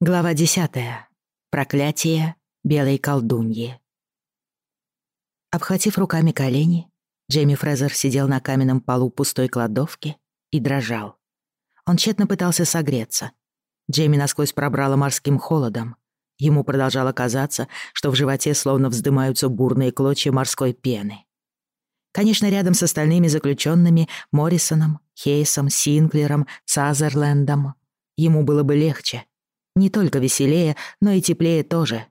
Глава 10. Проклятие белой колдуньи. Обхватив руками колени, Джейми Фрезер сидел на каменном полу пустой кладовки и дрожал. Он тщетно пытался согреться. Джейми насквозь пробрало морским холодом. Ему продолжало казаться, что в животе словно вздымаются бурные клочья морской пены. Конечно, рядом с остальными заключенными Моррисоном, Хейсом, Синклером, Сазерлендом ему было бы легче — не только веселее, но и теплее тоже.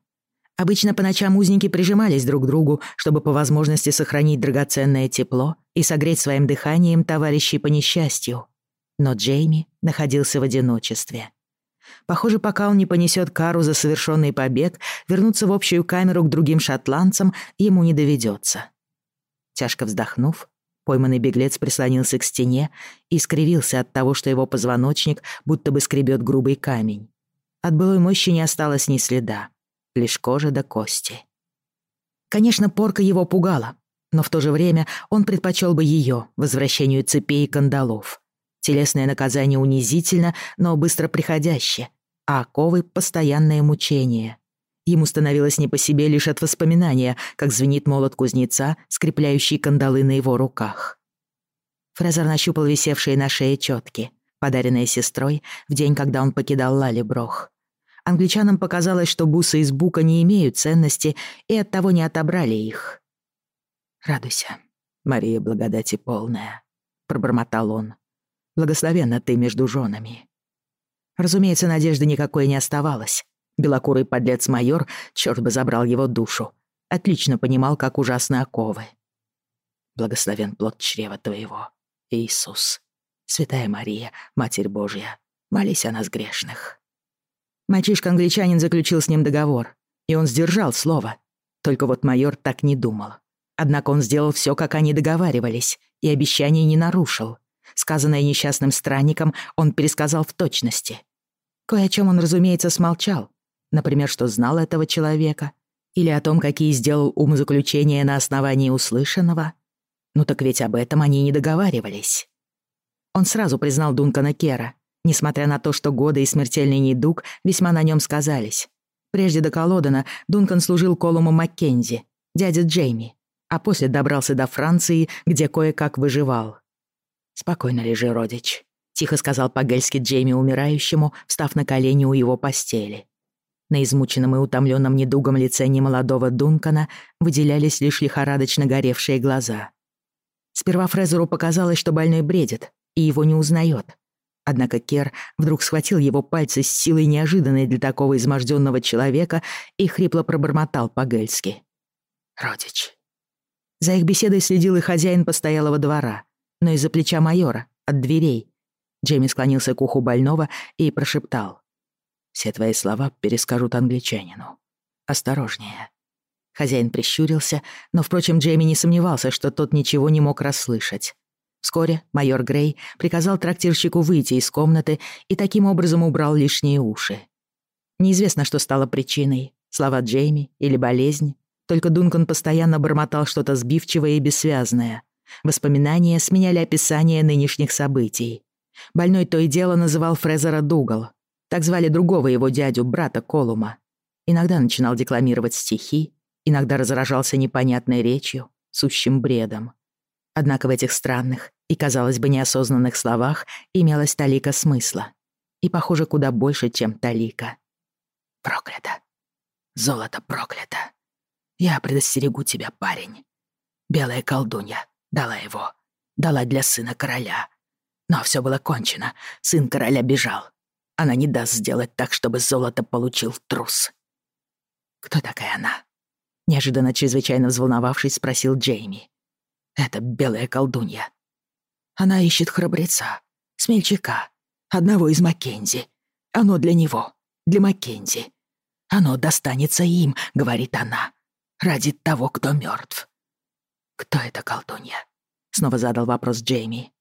Обычно по ночам узники прижимались друг к другу, чтобы по возможности сохранить драгоценное тепло и согреть своим дыханием товарищей по несчастью. Но Джейми находился в одиночестве. Похоже, пока он не понесет кару за совершенный побег, вернуться в общую камеру к другим шотландцам ему не доведется. Тяжко вздохнув, пойманный беглец прислонился к стене и скривился от того, что его позвоночник будто бы скребет грубый камень. От былой мощи не осталось ни следа, лишь кожа до кости. Конечно, порка его пугала, но в то же время он предпочел бы ее возвращению цепей и кандалов. Телесное наказание унизительно, но быстро приходящее, а оковы — постоянное мучение. Ему становилось не по себе лишь от воспоминания, как звенит молот кузнеца, скрепляющий кандалы на его руках. Фрезер нащупал висевшие на шее четки, подаренные сестрой в день, когда он покидал Лалиброх. Англичанам показалось, что бусы из бука не имеют ценности и оттого не отобрали их. «Радуйся, Мария благодати полная», — пробормотал он. «Благословенна ты между женами». Разумеется, надежды никакой не оставалось. Белокурый подлец-майор, черт бы забрал его душу, отлично понимал, как ужасны оковы. «Благословен плод чрева твоего, Иисус. Святая Мария, Матерь Божья, молись о нас грешных». Мальчишка-англичанин заключил с ним договор, и он сдержал слово. Только вот майор так не думал. Однако он сделал все, как они договаривались, и обещание не нарушил. Сказанное несчастным странником он пересказал в точности. Кое о чем он, разумеется, смолчал. Например, что знал этого человека, или о том, какие сделал умозаключения на основании услышанного. Ну так ведь об этом они не договаривались. Он сразу признал Дункана Кера — несмотря на то, что годы и смертельный недуг весьма на нем сказались. Прежде до Колодана Дункан служил Колуму Маккензи, дяде Джейми, а после добрался до Франции, где кое-как выживал. «Спокойно лежи, родич», — тихо сказал по-гельски Джейми умирающему, встав на колени у его постели. На измученном и утомленном недугом лице немолодого Дункана выделялись лишь лихорадочно горевшие глаза. Сперва Фрезеру показалось, что больной бредит, и его не узнает. Однако Кер вдруг схватил его пальцы с силой неожиданной для такого изможденного человека и хрипло пробормотал по-гельски. «Родич». За их беседой следил и хозяин постоялого двора, но из-за плеча майора, от дверей. Джейми склонился к уху больного и прошептал. «Все твои слова перескажут англичанину. Осторожнее». Хозяин прищурился, но, впрочем, Джейми не сомневался, что тот ничего не мог расслышать. Вскоре майор Грей приказал трактирщику выйти из комнаты и таким образом убрал лишние уши. Неизвестно, что стало причиной — слова Джейми или болезнь. Только Дункан постоянно бормотал что-то сбивчивое и бессвязное. Воспоминания сменяли описание нынешних событий. Больной то и дело называл Фрезера Дугал. Так звали другого его дядю, брата Колума. Иногда начинал декламировать стихи, иногда разражался непонятной речью, сущим бредом. Однако в этих странных, и, казалось бы, неосознанных словах имелась талика смысла. И, похоже, куда больше, чем талика. Проклято. Золото проклято. Я предостерегу тебя, парень. Белая колдунья дала его. Дала для сына короля. Но все было кончено. Сын короля бежал. Она не даст сделать так, чтобы золото получил трус. «Кто такая она?» Неожиданно чрезвычайно взволновавшись, спросил Джейми. «Это белая колдунья», она ищет храбреца, смельчака, одного из Маккензи. Оно для него, для Маккензи. Оно достанется им, говорит она, ради того, кто мертв. Кто это колдунья? Снова задал вопрос Джейми.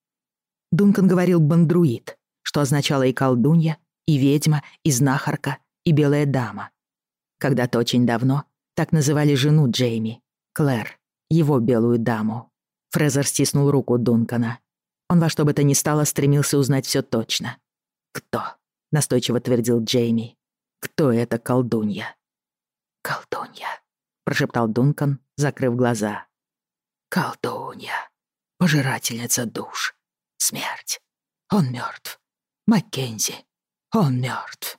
Дункан говорил бандруид, что означало и колдунья, и ведьма, и знахарка, и белая дама. Когда-то очень давно так называли жену Джейми, Клэр, его белую даму. Фрезер стиснул руку Дункана. Он во что бы то ни стало стремился узнать все точно. «Кто?» — настойчиво твердил Джейми. «Кто эта колдунья?» «Колдунья», — прошептал Дункан, закрыв глаза. «Колдунья. Пожирательница душ. Смерть. Он мертв. Маккензи. Он мертв».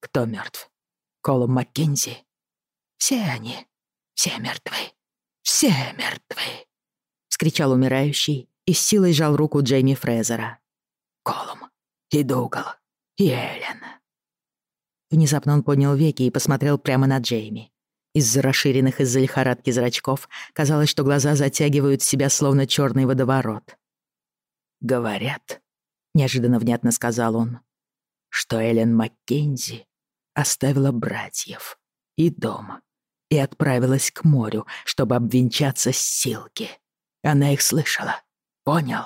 «Кто мертв? Колум Маккензи?» «Все они. Все мертвы. Все мертвы!» — вскричал умирающий и с силой жал руку Джейми Фрезера. «Колум, и Дугал, и Эллен». Внезапно он поднял веки и посмотрел прямо на Джейми. Из-за расширенных из-за лихорадки зрачков казалось, что глаза затягивают в себя словно черный водоворот. «Говорят», — неожиданно внятно сказал он, — «что Эллен Маккензи оставила братьев и дом и отправилась к морю, чтобы обвенчаться с Силки. Она их слышала Понял.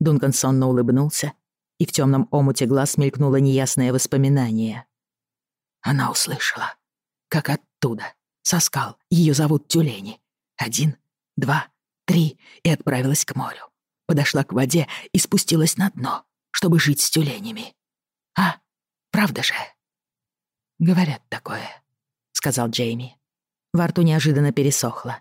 Дункан сонно улыбнулся, и в темном омуте глаз мелькнуло неясное воспоминание. Она услышала, как оттуда, со скал, ее зовут тюлени. Один, два, три, и отправилась к морю. Подошла к воде и спустилась на дно, чтобы жить с тюленями. А, правда же? Говорят такое, сказал Джейми. Во рту неожиданно пересохло.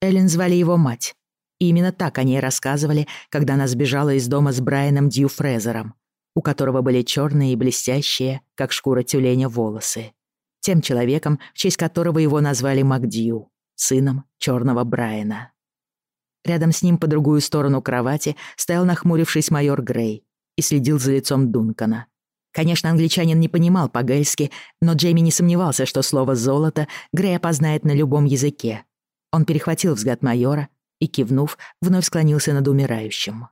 Эллен звали его мать, и именно так о ней рассказывали, когда она сбежала из дома с Брайаном Дью Фрезером, у которого были черные и блестящие, как шкура тюленя, волосы. Тем человеком, в честь которого его назвали Макдью, сыном черного Брайана. Рядом с ним по другую сторону кровати стоял нахмурившись майор Грей и следил за лицом Дункана. Конечно, англичанин не понимал по-гельски, но Джейми не сомневался, что слово «золото» Грей опознает на любом языке. Он перехватил взгляд майора и, кивнув, вновь склонился над умирающим.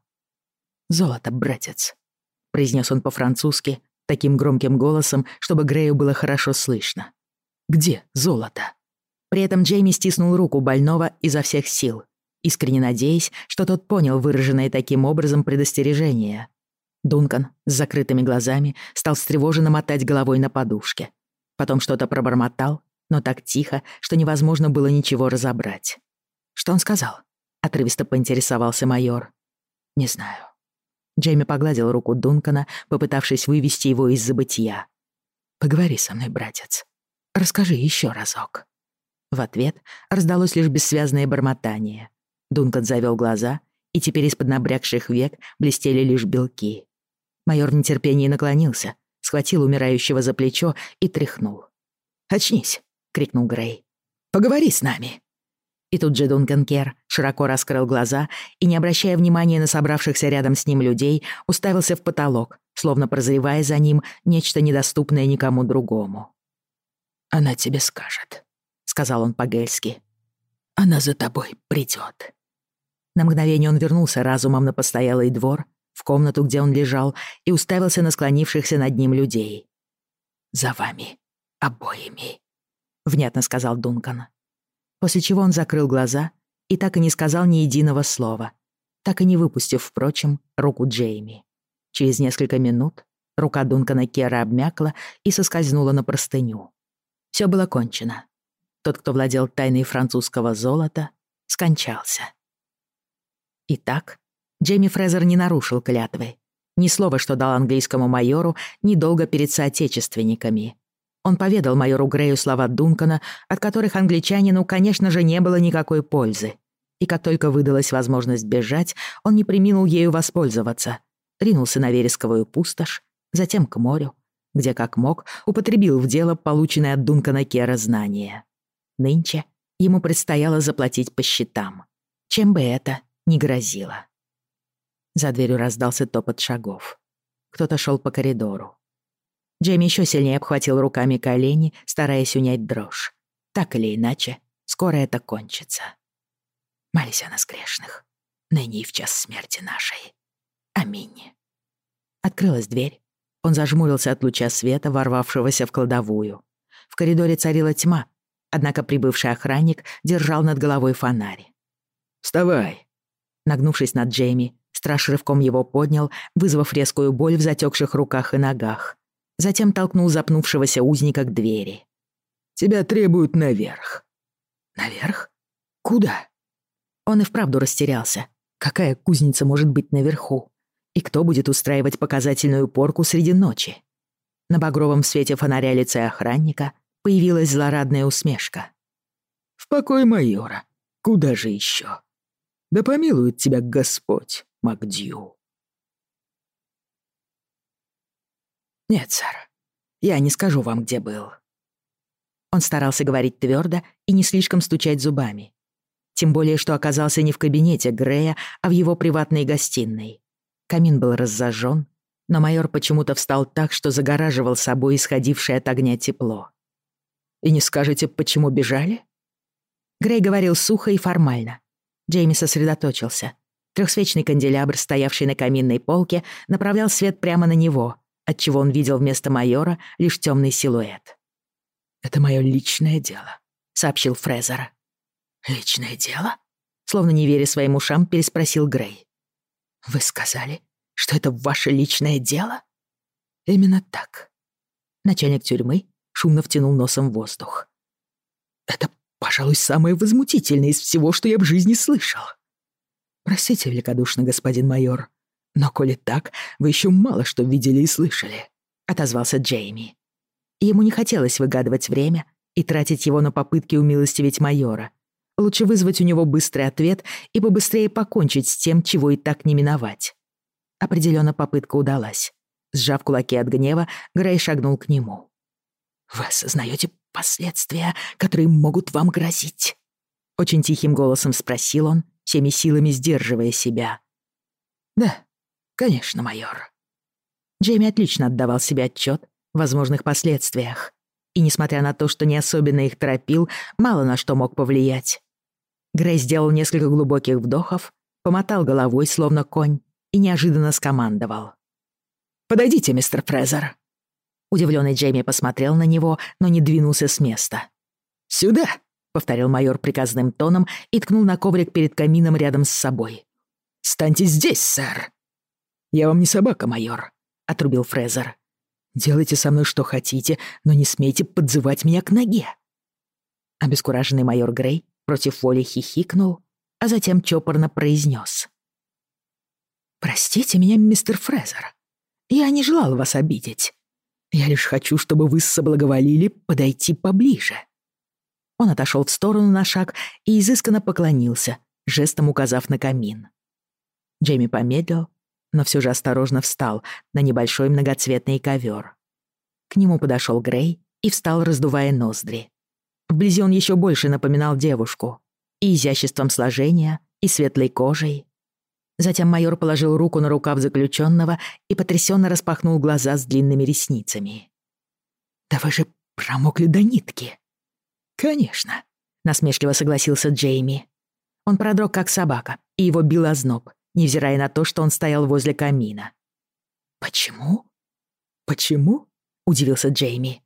«Золото, братец», — произнес он по-французски, таким громким голосом, чтобы Грею было хорошо слышно. «Где золото?» При этом Джейми стиснул руку больного изо всех сил, искренне надеясь, что тот понял выраженное таким образом предостережение. Дункан с закрытыми глазами стал встревоженно мотать головой на подушке. Потом что-то пробормотал, но так тихо, что невозможно было ничего разобрать. Что он сказал? — отрывисто поинтересовался майор. «Не знаю». Джейми погладил руку Дункана, попытавшись вывести его из забытия. «Поговори со мной, братец. Расскажи еще разок». В ответ раздалось лишь бессвязное бормотание. Дункан завел глаза, и теперь из-под набрякших век блестели лишь белки. Майор в нетерпении наклонился, схватил умирающего за плечо и тряхнул. «Очнись!» — крикнул Грей. «Поговори с нами!» И тут же Дункан Кер широко раскрыл глаза и, не обращая внимания на собравшихся рядом с ним людей, уставился в потолок, словно прозревая за ним нечто недоступное никому другому. «Она тебе скажет», — сказал он по-гельски. «Она за тобой придет». На мгновение он вернулся разумом на постоялый двор, в комнату, где он лежал, и уставился на склонившихся над ним людей. «За вами, обоими», — внятно сказал Дункан после чего он закрыл глаза и так и не сказал ни единого слова, так и не выпустив, впрочем, руку Джейми. Через несколько минут рука Дункана Кера обмякла и соскользнула на простыню. Все было кончено. Тот, кто владел тайной французского золота, скончался. Итак, Джейми Фрезер не нарушил клятвы. Ни слова, что дал английскому майору, недолго перед соотечественниками. Он поведал майору Грею слова Дункана, от которых англичанину, конечно же, не было никакой пользы. И как только выдалась возможность бежать, он не приминул ею воспользоваться. Ринулся на вересковую пустошь, затем к морю, где, как мог, употребил в дело полученное от Дункана Кера знание. Нынче ему предстояло заплатить по счетам, чем бы это ни грозило. За дверью раздался топот шагов. Кто-то шел по коридору. Джейми еще сильнее обхватил руками колени, стараясь унять дрожь. Так или иначе, скоро это кончится. Молись о нас грешных, ныне и в час смерти нашей. Аминь. Открылась дверь. Он зажмурился от луча света, ворвавшегося в кладовую. В коридоре царила тьма, однако прибывший охранник держал над головой фонарь. «Вставай!» Нагнувшись над Джейми, страж рывком его поднял, вызвав резкую боль в затекших руках и ногах затем толкнул запнувшегося узника к двери. «Тебя требуют наверх». «Наверх? Куда?» Он и вправду растерялся. Какая кузница может быть наверху? И кто будет устраивать показательную порку среди ночи? На багровом свете фонаря лица охранника появилась злорадная усмешка. «В покой майора. Куда же еще? Да помилует тебя Господь, Макдью». «Нет, сэр, я не скажу вам, где был». Он старался говорить твердо и не слишком стучать зубами. Тем более, что оказался не в кабинете Грея, а в его приватной гостиной. Камин был разожжен, но майор почему-то встал так, что загораживал собой исходившее от огня тепло. «И не скажете, почему бежали?» Грей говорил сухо и формально. Джейми сосредоточился. Трехсвечный канделябр, стоявший на каминной полке, направлял свет прямо на него, отчего он видел вместо майора лишь темный силуэт. «Это мое личное дело», — сообщил Фрезер. «Личное дело?» — словно не веря своим ушам, переспросил Грей. «Вы сказали, что это ваше личное дело?» «Именно так». Начальник тюрьмы шумно втянул носом воздух. «Это, пожалуй, самое возмутительное из всего, что я в жизни слышал». «Простите великодушно, господин майор, «Но коли так, вы еще мало что видели и слышали», — отозвался Джейми. Ему не хотелось выгадывать время и тратить его на попытки умилостивить майора. Лучше вызвать у него быстрый ответ и побыстрее покончить с тем, чего и так не миновать. Определенно попытка удалась. Сжав кулаки от гнева, Грей шагнул к нему. «Вы осознаете последствия, которые могут вам грозить?» Очень тихим голосом спросил он, всеми силами сдерживая себя. «Да», «Конечно, майор». Джейми отлично отдавал себе отчет в возможных последствиях. И, несмотря на то, что не особенно их торопил, мало на что мог повлиять. Грей сделал несколько глубоких вдохов, помотал головой, словно конь, и неожиданно скомандовал. «Подойдите, мистер Фрезер». Удивленный Джейми посмотрел на него, но не двинулся с места. «Сюда!» — повторил майор приказным тоном и ткнул на коврик перед камином рядом с собой. «Станьте здесь, сэр!» «Я вам не собака, майор», — отрубил Фрезер. «Делайте со мной что хотите, но не смейте подзывать меня к ноге». Обескураженный майор Грей против воли хихикнул, а затем чопорно произнес. «Простите меня, мистер Фрезер. Я не желал вас обидеть. Я лишь хочу, чтобы вы соблаговолили подойти поближе». Он отошел в сторону на шаг и изысканно поклонился, жестом указав на камин. Джейми помедлил, но все же осторожно встал на небольшой многоцветный ковер. К нему подошел Грей и встал, раздувая ноздри. Вблизи он еще больше напоминал девушку. И изяществом сложения, и светлой кожей. Затем майор положил руку на рукав заключенного и потрясенно распахнул глаза с длинными ресницами. «Да вы же промокли до нитки!» «Конечно!» — насмешливо согласился Джейми. Он продрог, как собака, и его бил озноб невзирая на то, что он стоял возле камина. «Почему?» «Почему?» — удивился Джейми.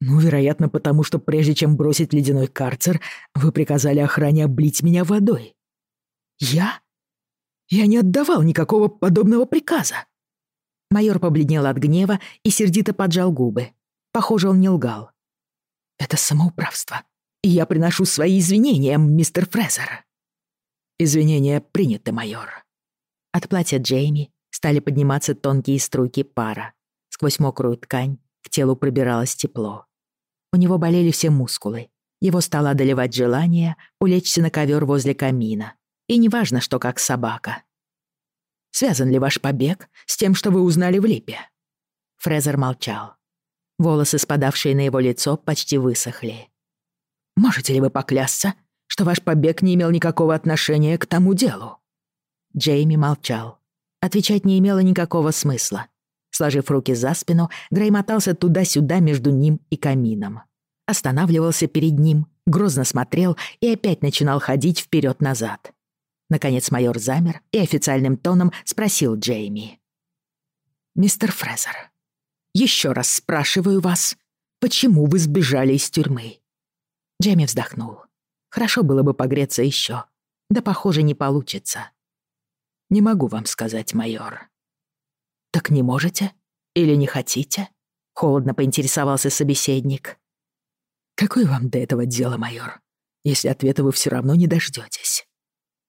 «Ну, вероятно, потому что прежде чем бросить ледяной карцер, вы приказали охране облить меня водой». «Я? Я не отдавал никакого подобного приказа!» Майор побледнел от гнева и сердито поджал губы. Похоже, он не лгал. «Это самоуправство. И я приношу свои извинения, мистер Фрезер». «Извинения приняты, майор». От платья Джейми стали подниматься тонкие струйки пара. Сквозь мокрую ткань к телу пробиралось тепло. У него болели все мускулы. Его стало одолевать желание улечься на ковер возле камина. И неважно, что как собака. «Связан ли ваш побег с тем, что вы узнали в Липе?» Фрезер молчал. Волосы, спадавшие на его лицо, почти высохли. «Можете ли вы поклясться, что ваш побег не имел никакого отношения к тому делу». Джейми молчал. Отвечать не имело никакого смысла. Сложив руки за спину, Грей мотался туда-сюда между ним и камином. Останавливался перед ним, грозно смотрел и опять начинал ходить вперед назад Наконец майор замер и официальным тоном спросил Джейми. «Мистер Фрезер, еще раз спрашиваю вас, почему вы сбежали из тюрьмы?» Джейми вздохнул. Хорошо было бы погреться еще. Да, похоже, не получится. Не могу вам сказать, майор. Так не можете? Или не хотите? Холодно поинтересовался собеседник. Какое вам до этого дело, майор, если ответа вы все равно не дождётесь.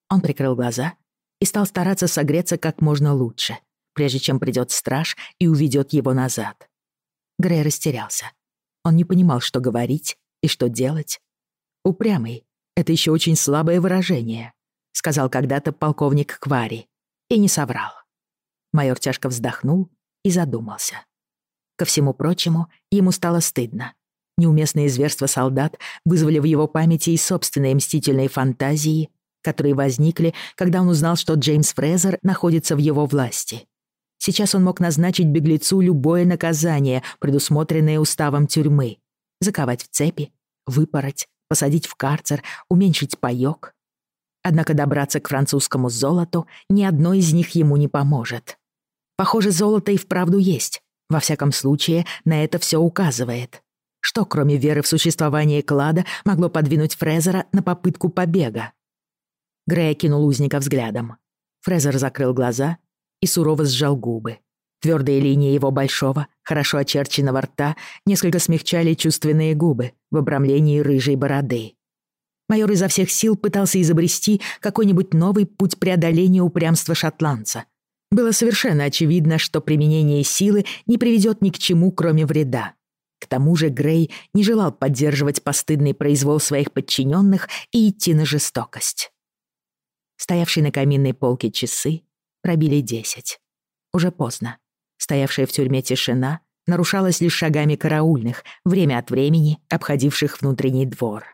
Он прикрыл глаза и стал стараться согреться как можно лучше, прежде чем придет страж и уведет его назад. Грей растерялся. Он не понимал, что говорить и что делать. Упрямый, это еще очень слабое выражение», — сказал когда-то полковник Квари. И не соврал. Майор тяжко вздохнул и задумался. Ко всему прочему, ему стало стыдно. Неуместные зверства солдат вызвали в его памяти и собственные мстительные фантазии, которые возникли, когда он узнал, что Джеймс Фрезер находится в его власти. Сейчас он мог назначить беглецу любое наказание, предусмотренное уставом тюрьмы. Заковать в цепи, выпороть, посадить в карцер, уменьшить паёк. Однако добраться к французскому золоту ни одно из них ему не поможет. Похоже, золото и вправду есть. Во всяком случае, на это все указывает. Что, кроме веры в существование клада, могло подвинуть Фрезера на попытку побега? Грей кинул узника взглядом. Фрезер закрыл глаза и сурово сжал губы. Твердые линии его большого, хорошо очерченного рта несколько смягчали чувственные губы в обрамлении рыжей бороды. Майор изо всех сил пытался изобрести какой-нибудь новый путь преодоления упрямства шотландца. Было совершенно очевидно, что применение силы не приведет ни к чему, кроме вреда. К тому же Грей не желал поддерживать постыдный произвол своих подчиненных и идти на жестокость. Стоявшие на каминной полке часы пробили десять. Уже поздно. Стоявшая в тюрьме тишина нарушалась лишь шагами караульных, время от времени обходивших внутренний двор.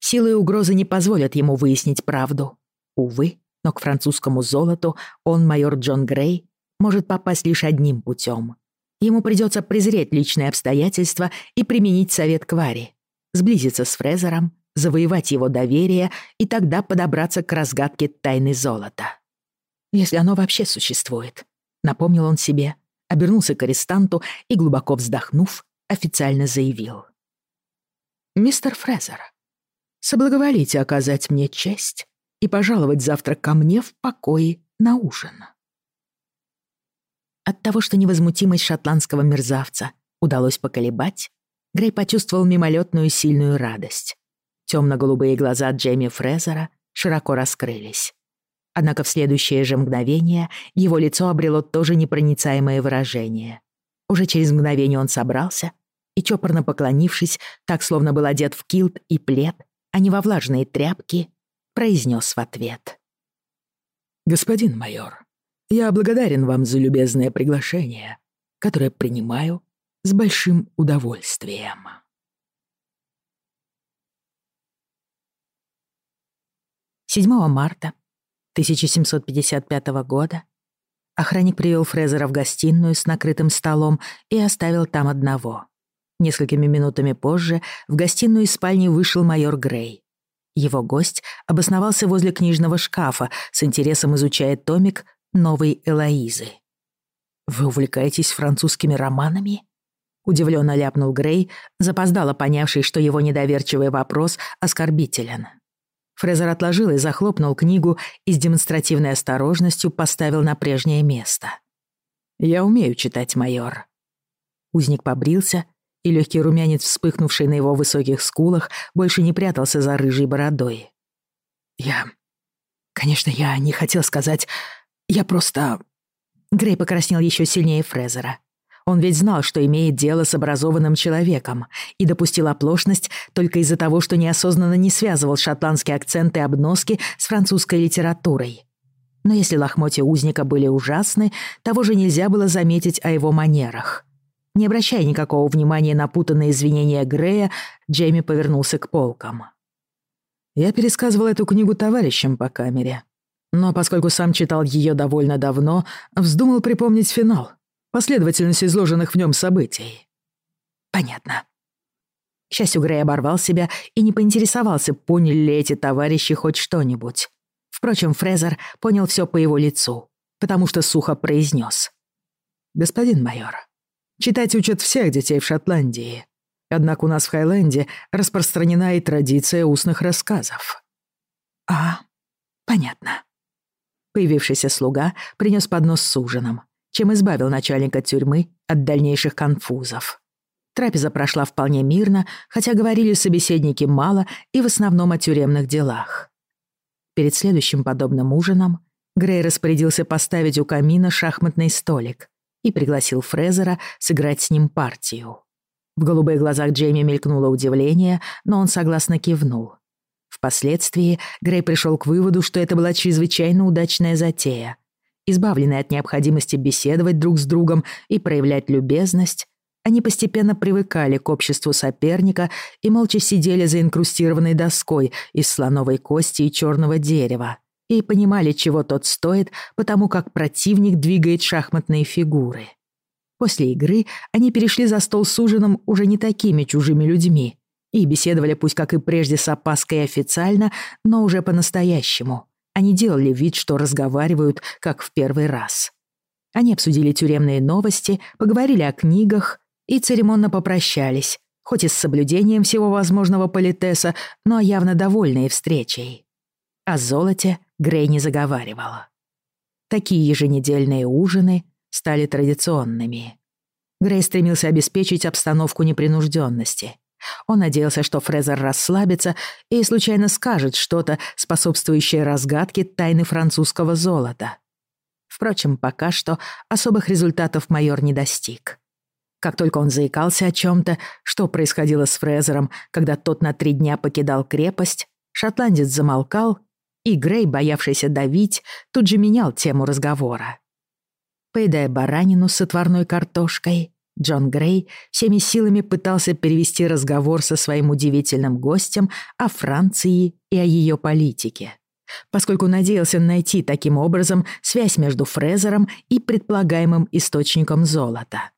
Силы и угрозы не позволят ему выяснить правду. Увы, но к французскому золоту он, майор Джон Грей, может попасть лишь одним путем. Ему придется презреть личные обстоятельства и применить совет Квари, сблизиться с Фрезером, завоевать его доверие и тогда подобраться к разгадке тайны золота. Если оно вообще существует. Напомнил он себе, обернулся к арестанту и, глубоко вздохнув, официально заявил. «Мистер Фрезер, соблаговолите оказать мне честь и пожаловать завтра ко мне в покое на ужин». От того, что невозмутимость шотландского мерзавца удалось поколебать, Грей почувствовал мимолетную сильную радость. Темно-голубые глаза Джейми Фрезера широко раскрылись. Однако в следующее же мгновение его лицо обрело тоже непроницаемое выражение. Уже через мгновение он собрался и, чопорно поклонившись, так словно был одет в килт и плед, а не во влажные тряпки, произнес в ответ. «Господин майор, я благодарен вам за любезное приглашение, которое принимаю с большим удовольствием». Седьмого марта 1755 года. Охранник привел Фрезера в гостиную с накрытым столом и оставил там одного. Несколькими минутами позже в гостиную из спальни вышел майор Грей. Его гость обосновался возле книжного шкафа, с интересом изучая томик «Новой Элоизы». «Вы увлекаетесь французскими романами?» Удивленно ляпнул Грей, запоздало понявший, что его недоверчивый вопрос оскорбителен. Фрезер отложил и захлопнул книгу и с демонстративной осторожностью поставил на прежнее место. «Я умею читать, майор». Узник побрился, и легкий румянец, вспыхнувший на его высоких скулах, больше не прятался за рыжей бородой. «Я... Конечно, я не хотел сказать... Я просто...» Грей покраснел еще сильнее Фрезера. Он ведь знал, что имеет дело с образованным человеком и допустил оплошность только из-за того, что неосознанно не связывал шотландские акценты обноски с французской литературой. Но если лохмотья узника были ужасны, того же нельзя было заметить о его манерах. Не обращая никакого внимания на путанные извинения Грея, Джейми повернулся к полкам. «Я пересказывал эту книгу товарищам по камере», но поскольку сам читал ее довольно давно, вздумал припомнить финал последовательность изложенных в нем событий. Понятно. К счастью, Грей оборвал себя и не поинтересовался, поняли ли эти товарищи хоть что-нибудь. Впрочем, Фрезер понял все по его лицу, потому что сухо произнес: «Господин майор, читать учат всех детей в Шотландии. Однако у нас в Хайленде распространена и традиция устных рассказов». «А, понятно». Появившийся слуга принес поднос с ужином, чем избавил начальника тюрьмы от дальнейших конфузов. Трапеза прошла вполне мирно, хотя говорили собеседники мало и в основном о тюремных делах. Перед следующим подобным ужином Грей распорядился поставить у камина шахматный столик и пригласил Фрезера сыграть с ним партию. В голубых глазах Джейми мелькнуло удивление, но он согласно кивнул. Впоследствии Грей пришел к выводу, что это была чрезвычайно удачная затея — избавленные от необходимости беседовать друг с другом и проявлять любезность, они постепенно привыкали к обществу соперника и молча сидели за инкрустированной доской из слоновой кости и черного дерева и понимали, чего тот стоит, потому как противник двигает шахматные фигуры. После игры они перешли за стол с ужином уже не такими чужими людьми и беседовали пусть как и прежде с опаской официально, но уже по-настоящему, они делали вид, что разговаривают, как в первый раз. Они обсудили тюремные новости, поговорили о книгах и церемонно попрощались, хоть и с соблюдением всего возможного политеса, но явно довольные встречей. О золоте Грей не заговаривала. Такие еженедельные ужины стали традиционными. Грей стремился обеспечить обстановку непринужденности, он надеялся, что Фрезер расслабится и случайно скажет что-то, способствующее разгадке тайны французского золота. Впрочем, пока что особых результатов майор не достиг. Как только он заикался о чем-то, что происходило с Фрезером, когда тот на три дня покидал крепость, шотландец замолкал, и Грей, боявшийся давить, тут же менял тему разговора. Поедая баранину с отварной картошкой, Джон Грей всеми силами пытался перевести разговор со своим удивительным гостем о Франции и о ее политике, поскольку надеялся найти таким образом связь между Фрезером и предполагаемым источником золота.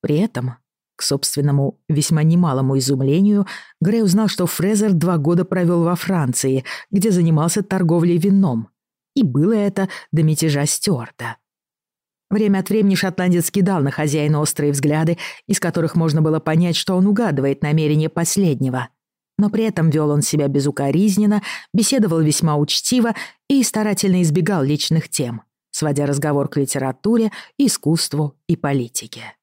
При этом, к собственному весьма немалому изумлению, Грей узнал, что Фрезер два года провел во Франции, где занимался торговлей вином, и было это до мятежа Стюарта. Время от времени шотландец кидал на хозяина острые взгляды, из которых можно было понять, что он угадывает намерение последнего. Но при этом вел он себя безукоризненно, беседовал весьма учтиво и старательно избегал личных тем, сводя разговор к литературе, искусству и политике.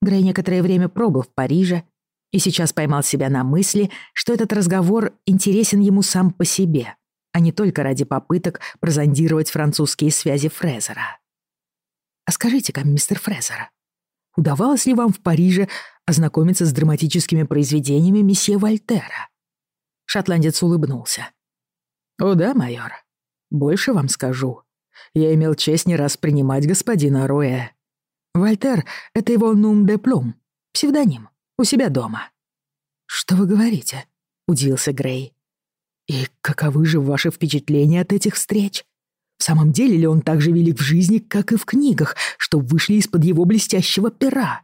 Грей некоторое время пробыл в Париже и сейчас поймал себя на мысли, что этот разговор интересен ему сам по себе, а не только ради попыток прозондировать французские связи Фрезера. Скажите-ка, мистер Фрезер, удавалось ли вам в Париже ознакомиться с драматическими произведениями месье Вольтера?» Шотландец улыбнулся. «О да, майор. Больше вам скажу. Я имел честь не раз принимать господина Роя. Вольтер — это его нум де плум, псевдоним, у себя дома». «Что вы говорите?» — удивился Грей. «И каковы же ваши впечатления от этих встреч?» В самом деле ли он так же велик в жизни, как и в книгах, что вышли из-под его блестящего пера?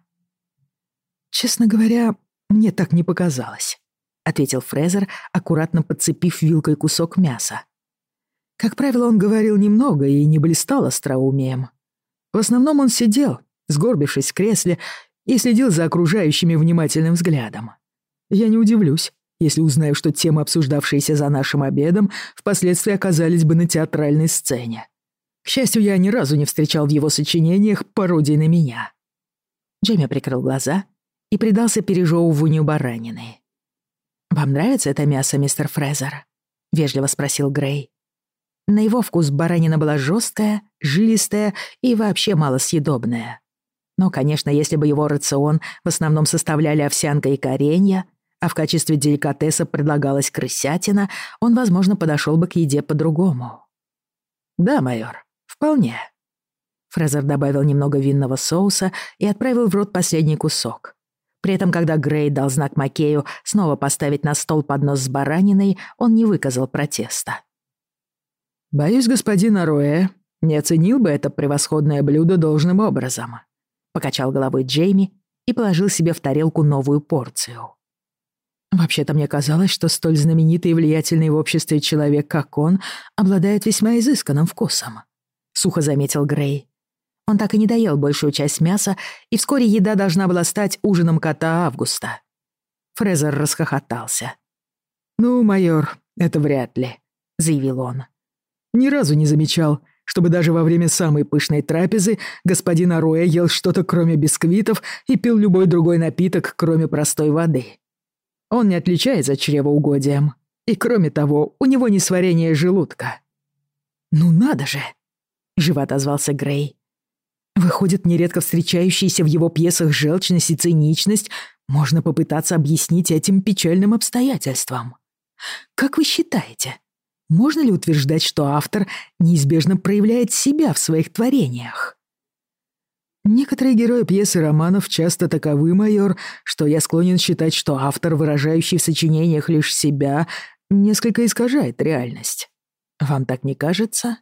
«Честно говоря, мне так не показалось», — ответил Фрезер, аккуратно подцепив вилкой кусок мяса. Как правило, он говорил немного и не блистал остроумием. В основном он сидел, сгорбившись в кресле, и следил за окружающими внимательным взглядом. Я не удивлюсь, если узнаю, что темы, обсуждавшиеся за нашим обедом, впоследствии оказались бы на театральной сцене. К счастью, я ни разу не встречал в его сочинениях пародий на меня. Джемми прикрыл глаза и предался пережевыванию баранины. «Вам нравится это мясо, мистер Фрезер?» — вежливо спросил Грей. На его вкус баранина была жесткая, жилистая и вообще малосъедобная. Но, конечно, если бы его рацион в основном составляли овсянка и коренья — а в качестве деликатеса предлагалась крысятина, он, возможно, подошел бы к еде по-другому. «Да, майор, вполне». Фрезер добавил немного винного соуса и отправил в рот последний кусок. При этом, когда Грей дал знак Макею снова поставить на стол поднос с бараниной, он не выказал протеста. «Боюсь, господин Аруэ не оценил бы это превосходное блюдо должным образом», покачал головой Джейми и положил себе в тарелку новую порцию. Вообще-то мне казалось, что столь знаменитый и влиятельный в обществе человек, как он, обладает весьма изысканным вкусом. Сухо заметил Грей. Он так и не доел большую часть мяса, и вскоре еда должна была стать ужином кота Августа. Фрезер расхохотался. «Ну, майор, это вряд ли», — заявил он. «Ни разу не замечал, чтобы даже во время самой пышной трапезы господин Аруэ ел что-то кроме бисквитов и пил любой другой напиток, кроме простой воды. Он не отличается чревоугодием. И кроме того, у него не сварение желудка». «Ну надо же!» — живо отозвался Грей. «Выходит, нередко встречающиеся в его пьесах желчность и циничность можно попытаться объяснить этим печальным обстоятельствам. Как вы считаете, можно ли утверждать, что автор неизбежно проявляет себя в своих творениях?» Некоторые герои пьес и романов часто таковы, майор, что я склонен считать, что автор, выражающий в сочинениях лишь себя, несколько искажает реальность. Вам так не кажется?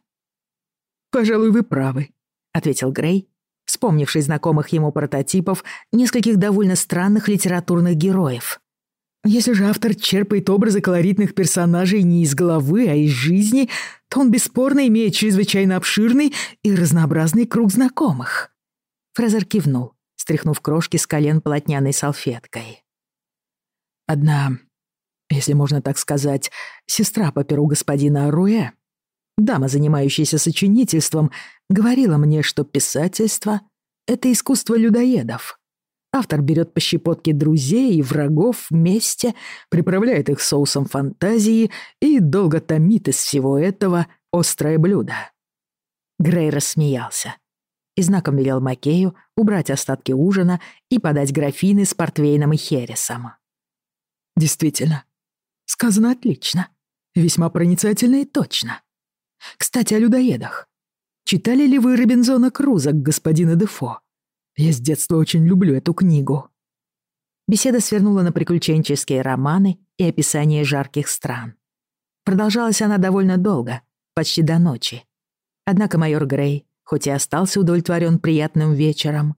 «Пожалуй, вы правы», — ответил Грей, вспомнивший знакомых ему прототипов нескольких довольно странных литературных героев. Если же автор черпает образы колоритных персонажей не из головы, а из жизни, то он бесспорно имеет чрезвычайно обширный и разнообразный круг знакомых. Фрезер кивнул, стряхнув крошки с колен полотняной салфеткой. «Одна, если можно так сказать, сестра по перу господина Руэ, дама, занимающаяся сочинительством, говорила мне, что писательство — это искусство людоедов. Автор берет по щепотке друзей и врагов вместе, приправляет их соусом фантазии и долго томит из всего этого острое блюдо». Грей рассмеялся и знаком велел Макею убрать остатки ужина и подать графины с портвейном и хересом. «Действительно, сказано отлично. Весьма проницательно и точно. Кстати, о людоедах. Читали ли вы Робинзона Круза господина Дефо? Я с детства очень люблю эту книгу». Беседа свернула на приключенческие романы и описание жарких стран. Продолжалась она довольно долго, почти до ночи. Однако майор Грей хоть и остался удовлетворен приятным вечером,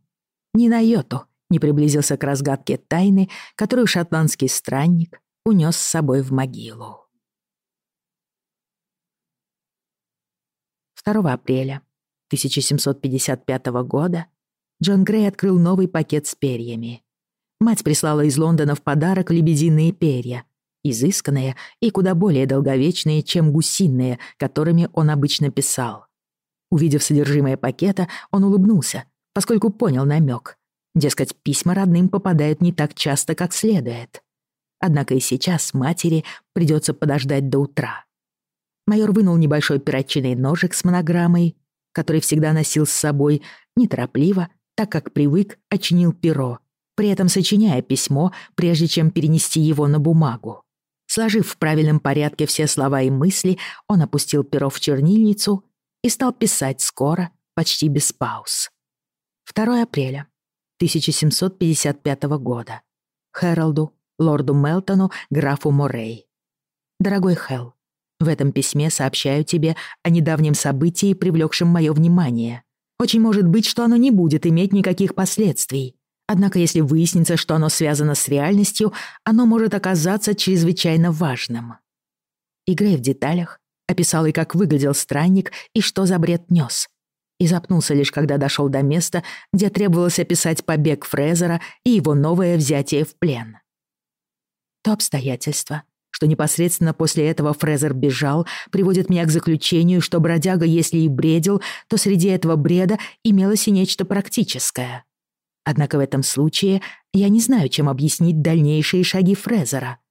ни на йоту не приблизился к разгадке тайны, которую шотландский странник унес с собой в могилу. 2 апреля 1755 года Джон Грей открыл новый пакет с перьями. Мать прислала из Лондона в подарок лебединые перья, изысканные и куда более долговечные, чем гусиные, которыми он обычно писал. Увидев содержимое пакета, он улыбнулся, поскольку понял намек. Дескать, письма родным попадают не так часто, как следует. Однако и сейчас матери придется подождать до утра. Майор вынул небольшой перочинный ножик с монограммой, который всегда носил с собой, неторопливо, так как привык, очинил перо, при этом сочиняя письмо, прежде чем перенести его на бумагу. Сложив в правильном порядке все слова и мысли, он опустил перо в чернильницу и стал писать скоро, почти без пауз. 2 апреля 1755 года. Хэролду, лорду Мелтону, графу Морей. «Дорогой Хелл, в этом письме сообщаю тебе о недавнем событии, привлекшем мое внимание. Очень может быть, что оно не будет иметь никаких последствий. Однако, если выяснится, что оно связано с реальностью, оно может оказаться чрезвычайно важным». Играя в деталях, описал и как выглядел странник, и что за бред нес. И запнулся лишь, когда дошел до места, где требовалось описать побег Фрезера и его новое взятие в плен. То обстоятельство, что непосредственно после этого Фрезер бежал, приводит меня к заключению, что бродяга, если и бредил, то среди этого бреда имелось и нечто практическое. Однако в этом случае я не знаю, чем объяснить дальнейшие шаги Фрезера —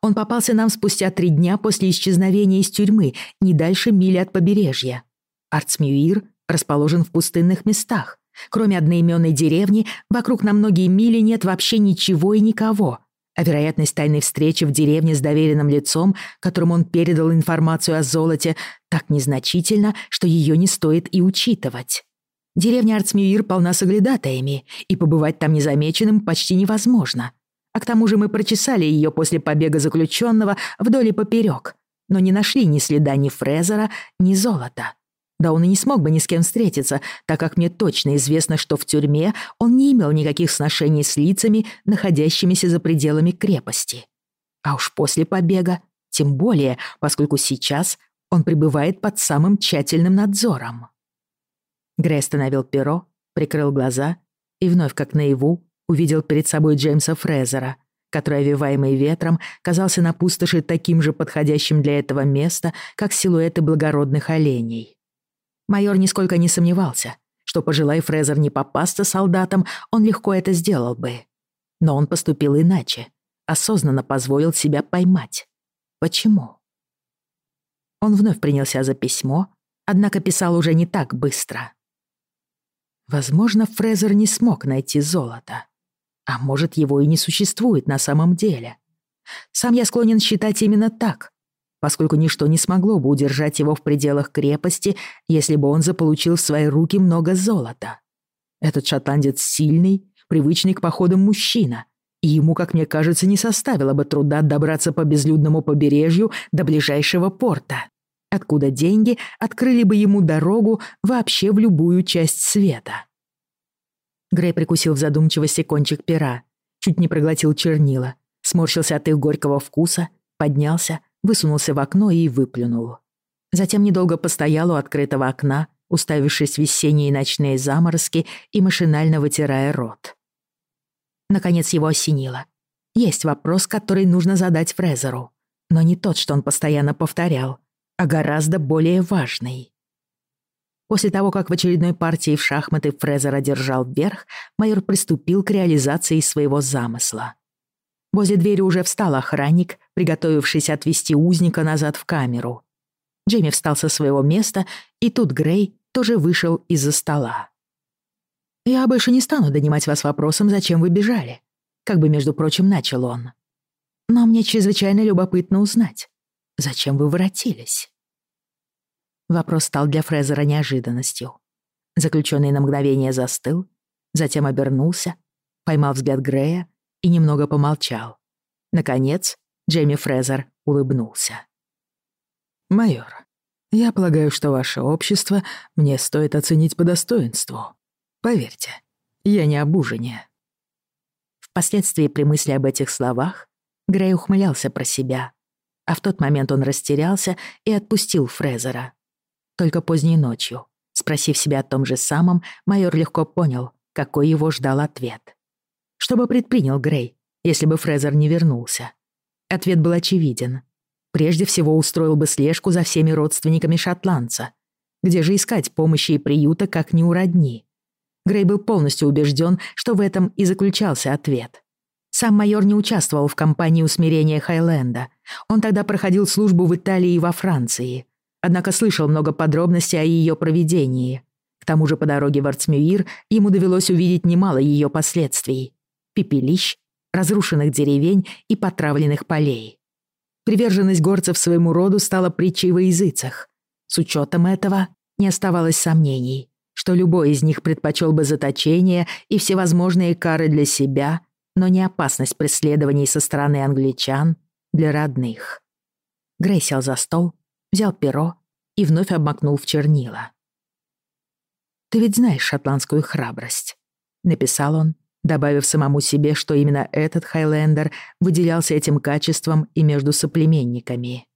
он попался нам спустя три дня после исчезновения из тюрьмы, не дальше мили от побережья. Арцмюир расположен в пустынных местах. Кроме одноименной деревни, вокруг на многие мили нет вообще ничего и никого. А вероятность тайной встречи в деревне с доверенным лицом, которому он передал информацию о золоте, так незначительна, что ее не стоит и учитывать. Деревня Арцмюир полна соглядатаями, и побывать там незамеченным почти невозможно. А к тому же мы прочесали ее после побега заключенного вдоль и поперек, но не нашли ни следа ни Фрезера, ни золота. Да он и не смог бы ни с кем встретиться, так как мне точно известно, что в тюрьме он не имел никаких сношений с лицами, находящимися за пределами крепости. А уж после побега, тем более, поскольку сейчас он пребывает под самым тщательным надзором. Грей остановил перо, прикрыл глаза и вновь, как наяву, увидел перед собой Джеймса Фрезера, который, овиваемый ветром, казался на пустоши таким же подходящим для этого места, как силуэты благородных оленей. Майор нисколько не сомневался, что, пожелая Фрезер не попасться солдатам, он легко это сделал бы. Но он поступил иначе, осознанно позволил себя поймать. Почему? Он вновь принялся за письмо, однако писал уже не так быстро. Возможно, Фрезер не смог найти золото. А может, его и не существует на самом деле. Сам я склонен считать именно так, поскольку ничто не смогло бы удержать его в пределах крепости, если бы он заполучил в свои руки много золота. Этот шотландец сильный, привычный к походам мужчина, и ему, как мне кажется, не составило бы труда добраться по безлюдному побережью до ближайшего порта, откуда деньги открыли бы ему дорогу вообще в любую часть света. Грей прикусил в задумчивости кончик пера, чуть не проглотил чернила, сморщился от их горького вкуса, поднялся, высунулся в окно и выплюнул. Затем недолго постоял у открытого окна, уставившись в весенние ночные заморозки и машинально вытирая рот. Наконец его осенило. Есть вопрос, который нужно задать Фрезеру, но не тот, что он постоянно повторял, а гораздо более важный. После того, как в очередной партии в шахматы Фрезер одержал верх, майор приступил к реализации своего замысла. Возле двери уже встал охранник, приготовившись отвести узника назад в камеру. Джейми встал со своего места, и тут Грей тоже вышел из-за стола. «Я больше не стану донимать вас вопросом, зачем вы бежали», как бы, между прочим, начал он. «Но мне чрезвычайно любопытно узнать, зачем вы воротились?» Вопрос стал для Фрезера неожиданностью. Заключенный на мгновение застыл, затем обернулся, поймал взгляд Грея и немного помолчал. Наконец, Джейми Фрезер улыбнулся. «Майор, я полагаю, что ваше общество мне стоит оценить по достоинству. Поверьте, я не об ужине». Впоследствии при мысли об этих словах Грей ухмылялся про себя, а в тот момент он растерялся и отпустил Фрезера — только поздней ночью. Спросив себя о том же самом, майор легко понял, какой его ждал ответ. Что бы предпринял Грей, если бы Фрезер не вернулся? Ответ был очевиден. Прежде всего устроил бы слежку за всеми родственниками шотландца. Где же искать помощи и приюта, как не у родни? Грей был полностью убежден, что в этом и заключался ответ. Сам майор не участвовал в кампании усмирения Хайленда. Он тогда проходил службу в Италии и во Франции — однако слышал много подробностей о ее проведении. К тому же по дороге в Арцмюир ему довелось увидеть немало ее последствий. Пепелищ, разрушенных деревень и потравленных полей. Приверженность горцев своему роду стала притчей во языцах. С учетом этого не оставалось сомнений, что любой из них предпочел бы заточение и всевозможные кары для себя, но не опасность преследований со стороны англичан для родных. Грей сел за стол взял перо и вновь обмакнул в чернила. «Ты ведь знаешь шотландскую храбрость», — написал он, добавив самому себе, что именно этот Хайлендер выделялся этим качеством и между соплеменниками.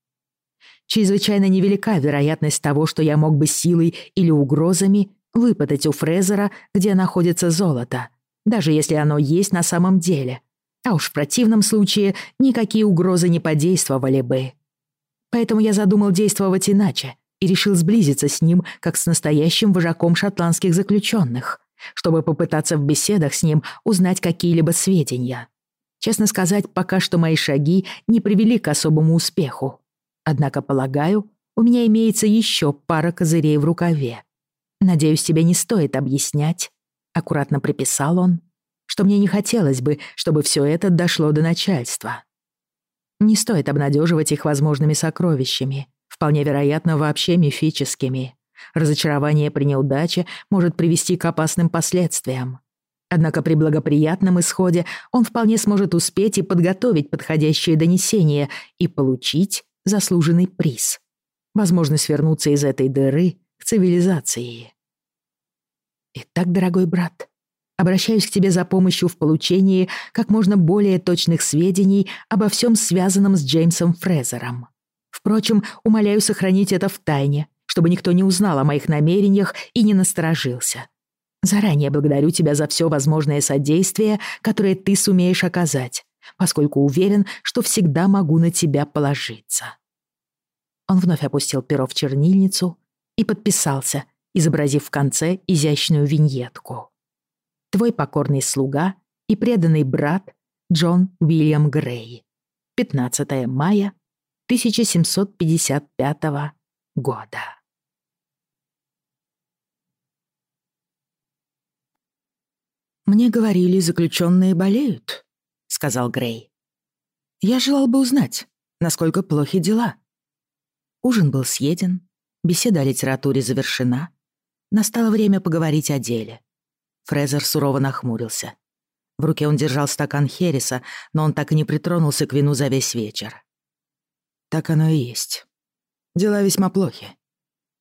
«Чрезвычайно невелика вероятность того, что я мог бы силой или угрозами выпытать у Фрезера, где находится золото, даже если оно есть на самом деле. А уж в противном случае никакие угрозы не подействовали бы. Поэтому я задумал действовать иначе и решил сблизиться с ним, как с настоящим вожаком шотландских заключенных, чтобы попытаться в беседах с ним узнать какие-либо сведения. Честно сказать, пока что мои шаги не привели к особому успеху. Однако, полагаю, у меня имеется еще пара козырей в рукаве. Надеюсь, тебе не стоит объяснять, — аккуратно приписал он, — что мне не хотелось бы, чтобы все это дошло до начальства. Не стоит обнадеживать их возможными сокровищами, вполне вероятно, вообще мифическими. Разочарование при неудаче может привести к опасным последствиям. Однако при благоприятном исходе он вполне сможет успеть и подготовить подходящее донесение и получить заслуженный приз. Возможность вернуться из этой дыры к цивилизации. Итак, дорогой брат, обращаюсь к тебе за помощью в получении как можно более точных сведений обо всем связанном с Джеймсом Фрезером. Впрочем, умоляю сохранить это в тайне, чтобы никто не узнал о моих намерениях и не насторожился. Заранее благодарю тебя за все возможное содействие, которое ты сумеешь оказать, поскольку уверен, что всегда могу на тебя положиться». Он вновь опустил перо в чернильницу и подписался, изобразив в конце изящную виньетку. Твой покорный слуга и преданный брат Джон Уильям Грей. 15 мая 1755 года. «Мне говорили, заключенные болеют», — сказал Грей. «Я желал бы узнать, насколько плохи дела». Ужин был съеден, беседа о литературе завершена. Настало время поговорить о деле. Фрезер сурово нахмурился. В руке он держал стакан Хереса, но он так и не притронулся к вину за весь вечер. Так оно и есть. Дела весьма плохи.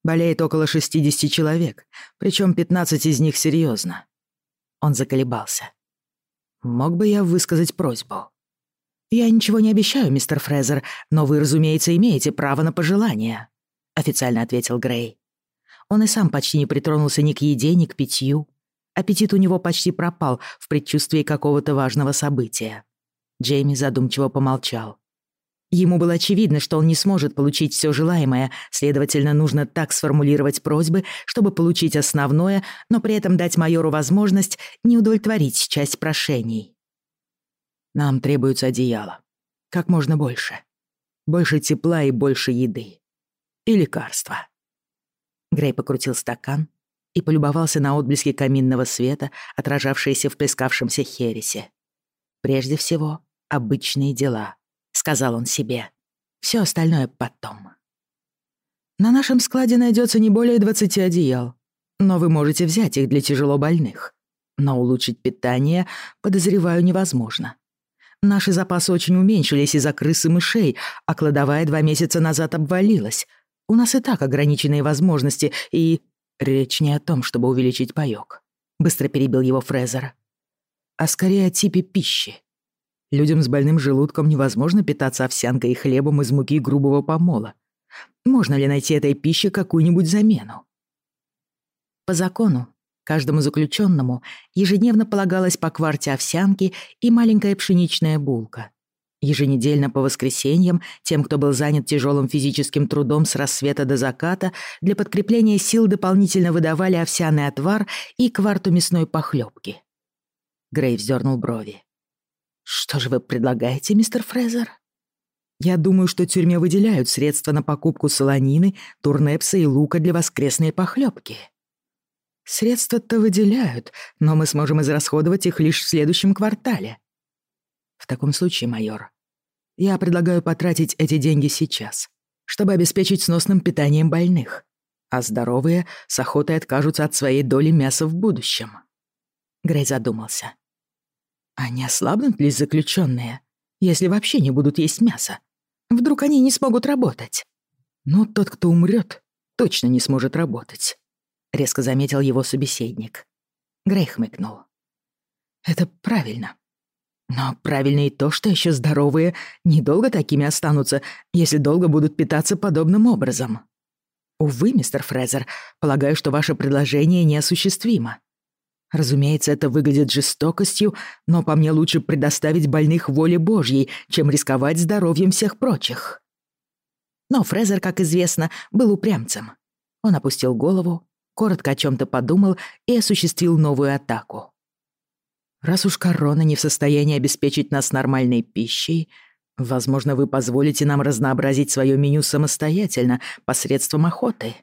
Болеет около 60 человек, причем 15 из них серьезно. Он заколебался. Мог бы я высказать просьбу? Я ничего не обещаю, мистер Фрезер, но вы, разумеется, имеете право на пожелание, официально ответил Грей. Он и сам почти не притронулся ни к еде, ни к питью. Аппетит у него почти пропал в предчувствии какого-то важного события. Джейми задумчиво помолчал. Ему было очевидно, что он не сможет получить все желаемое, следовательно, нужно так сформулировать просьбы, чтобы получить основное, но при этом дать майору возможность не удовлетворить часть прошений. «Нам требуется одеяло. Как можно больше. Больше тепла и больше еды. И лекарства». Грей покрутил стакан, и полюбовался на отблески каминного света, отражавшиеся в плескавшемся хересе. «Прежде всего, обычные дела», — сказал он себе. «Всё остальное потом». «На нашем складе найдётся не более 20 одеял, но вы можете взять их для тяжело больных. Но улучшить питание, подозреваю, невозможно. Наши запасы очень уменьшились из-за крыс и мышей, а кладовая два месяца назад обвалилась. У нас и так ограниченные возможности, и Речь не о том, чтобы увеличить паёк. Быстро перебил его Фрезер. А скорее о типе пищи. Людям с больным желудком невозможно питаться овсянкой и хлебом из муки грубого помола. Можно ли найти этой пище какую-нибудь замену? По закону, каждому заключенному ежедневно полагалось по кварте овсянки и маленькая пшеничная булка. Еженедельно по воскресеньям тем, кто был занят тяжелым физическим трудом с рассвета до заката, для подкрепления сил дополнительно выдавали овсяный отвар и кварту мясной похлебки. Грей вздернул брови. «Что же вы предлагаете, мистер Фрезер?» «Я думаю, что тюрьме выделяют средства на покупку солонины, турнепса и лука для воскресной похлебки. «Средства-то выделяют, но мы сможем израсходовать их лишь в следующем квартале», в таком случае, майор, я предлагаю потратить эти деньги сейчас, чтобы обеспечить сносным питанием больных, а здоровые с охотой откажутся от своей доли мяса в будущем. Грей задумался. А не ослабнут ли заключенные, если вообще не будут есть мясо? Вдруг они не смогут работать? Но тот, кто умрет, точно не сможет работать, резко заметил его собеседник. Грей хмыкнул. Это правильно. Но правильно и то, что еще здоровые недолго такими останутся, если долго будут питаться подобным образом. Увы, мистер Фрезер, полагаю, что ваше предложение неосуществимо. Разумеется, это выглядит жестокостью, но по мне лучше предоставить больных воле Божьей, чем рисковать здоровьем всех прочих. Но Фрезер, как известно, был упрямцем. Он опустил голову, коротко о чем то подумал и осуществил новую атаку. Раз уж корона не в состоянии обеспечить нас нормальной пищей, возможно, вы позволите нам разнообразить свое меню самостоятельно посредством охоты.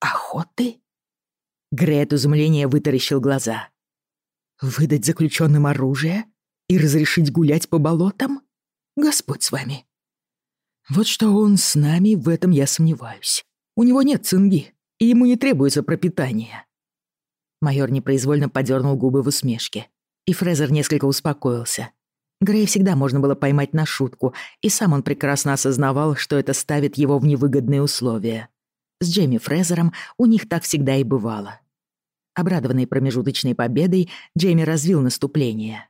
Охоты? Грей от изумления вытаращил глаза. Выдать заключенным оружие и разрешить гулять по болотам? Господь с вами. Вот что он с нами, в этом я сомневаюсь. У него нет цинги, и ему не требуется пропитание. Майор непроизвольно подернул губы в усмешке. И Фрезер несколько успокоился. Грей всегда можно было поймать на шутку, и сам он прекрасно осознавал, что это ставит его в невыгодные условия. С Джейми Фрезером у них так всегда и бывало. Обрадованный промежуточной победой, Джейми развил наступление.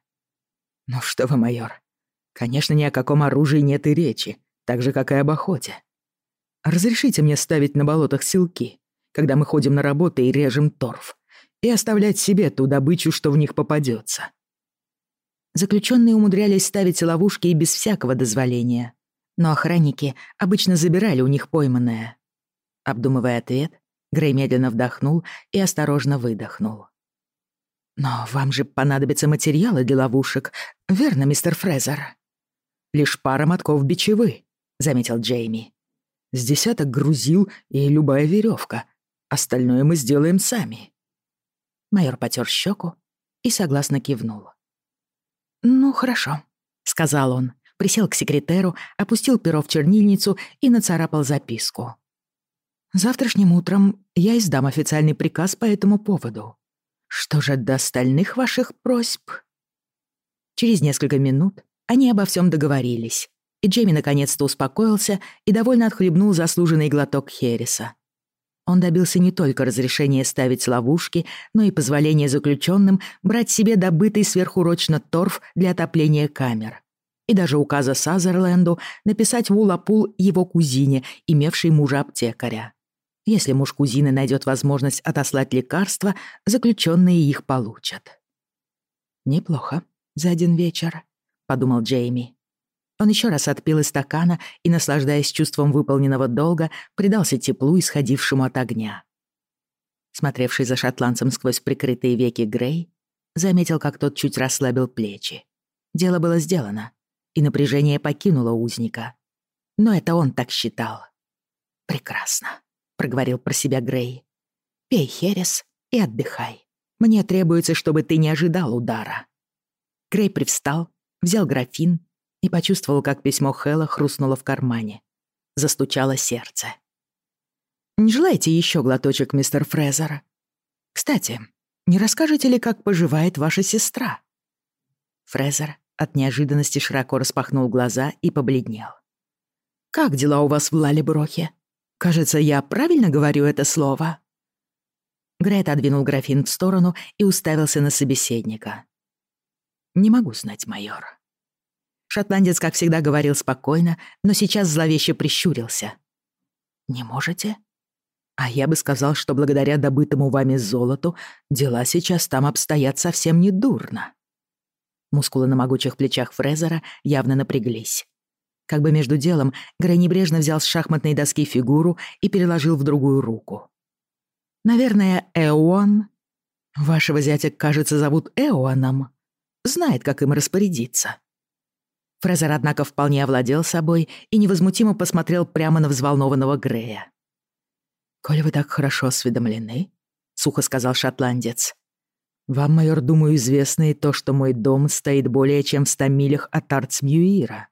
«Ну что вы, майор, конечно, ни о каком оружии нет и речи, так же, как и об охоте. Разрешите мне ставить на болотах силки, когда мы ходим на работу и режем торф и оставлять себе ту добычу, что в них попадется. Заключенные умудрялись ставить ловушки и без всякого дозволения, но охранники обычно забирали у них пойманное. Обдумывая ответ, Грей медленно вдохнул и осторожно выдохнул. «Но вам же понадобятся материалы для ловушек, верно, мистер Фрезер?» «Лишь пара мотков бичевы», — заметил Джейми. «С десяток грузил и любая веревка. Остальное мы сделаем сами». Майор потёр щеку и согласно кивнул. «Ну, хорошо», — сказал он, присел к секретеру, опустил перо в чернильницу и нацарапал записку. «Завтрашним утром я издам официальный приказ по этому поводу. Что же до остальных ваших просьб?» Через несколько минут они обо всем договорились, и Джейми наконец-то успокоился и довольно отхлебнул заслуженный глоток Хереса, он добился не только разрешения ставить ловушки, но и позволения заключенным брать себе добытый сверхурочно торф для отопления камер. И даже указа Сазерленду написать в Улапул его кузине, имевшей мужа-аптекаря. Если муж кузины найдет возможность отослать лекарства, заключенные их получат. «Неплохо за один вечер», — подумал Джейми. Он еще раз отпил из стакана и, наслаждаясь чувством выполненного долга, предался теплу, исходившему от огня. Смотревший за шотландцем сквозь прикрытые веки Грей, заметил, как тот чуть расслабил плечи. Дело было сделано, и напряжение покинуло узника. Но это он так считал. «Прекрасно», — проговорил про себя Грей. «Пей херес и отдыхай. Мне требуется, чтобы ты не ожидал удара». Грей привстал, взял графин и почувствовал, как письмо Хэлла хрустнуло в кармане. Застучало сердце. «Не желаете еще глоточек, мистер Фрезер? Кстати, не расскажете ли, как поживает ваша сестра?» Фрезер от неожиданности широко распахнул глаза и побледнел. «Как дела у вас в Лалеброхе? Кажется, я правильно говорю это слово?» Грет отодвинул графин в сторону и уставился на собеседника. «Не могу знать, майор», Шотландец, как всегда, говорил спокойно, но сейчас зловеще прищурился. «Не можете?» «А я бы сказал, что благодаря добытому вами золоту дела сейчас там обстоят совсем не дурно». Мускулы на могучих плечах Фрезера явно напряглись. Как бы между делом, Грей небрежно взял с шахматной доски фигуру и переложил в другую руку. «Наверное, Эон...» «Вашего зятя, кажется, зовут Эоном. Знает, как им распорядиться», Фрезер, однако, вполне овладел собой и невозмутимо посмотрел прямо на взволнованного Грея. «Коль вы так хорошо осведомлены», — сухо сказал шотландец, — «вам, майор, думаю, известно и то, что мой дом стоит более чем в ста милях от Артсмьюира.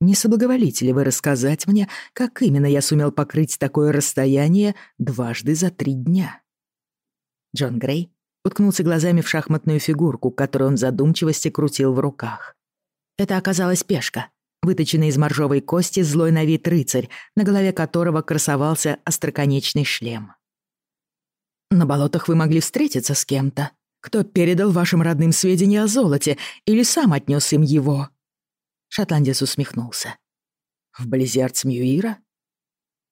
Не соблаговолите ли вы рассказать мне, как именно я сумел покрыть такое расстояние дважды за три дня?» Джон Грей уткнулся глазами в шахматную фигурку, которую он в задумчивости крутил в руках. Это оказалась пешка, выточенный из моржовой кости злой на вид рыцарь, на голове которого красовался остроконечный шлем. «На болотах вы могли встретиться с кем-то, кто передал вашим родным сведения о золоте или сам отнёс им его». Шотландец усмехнулся. «Вблизи Арцмьюира?»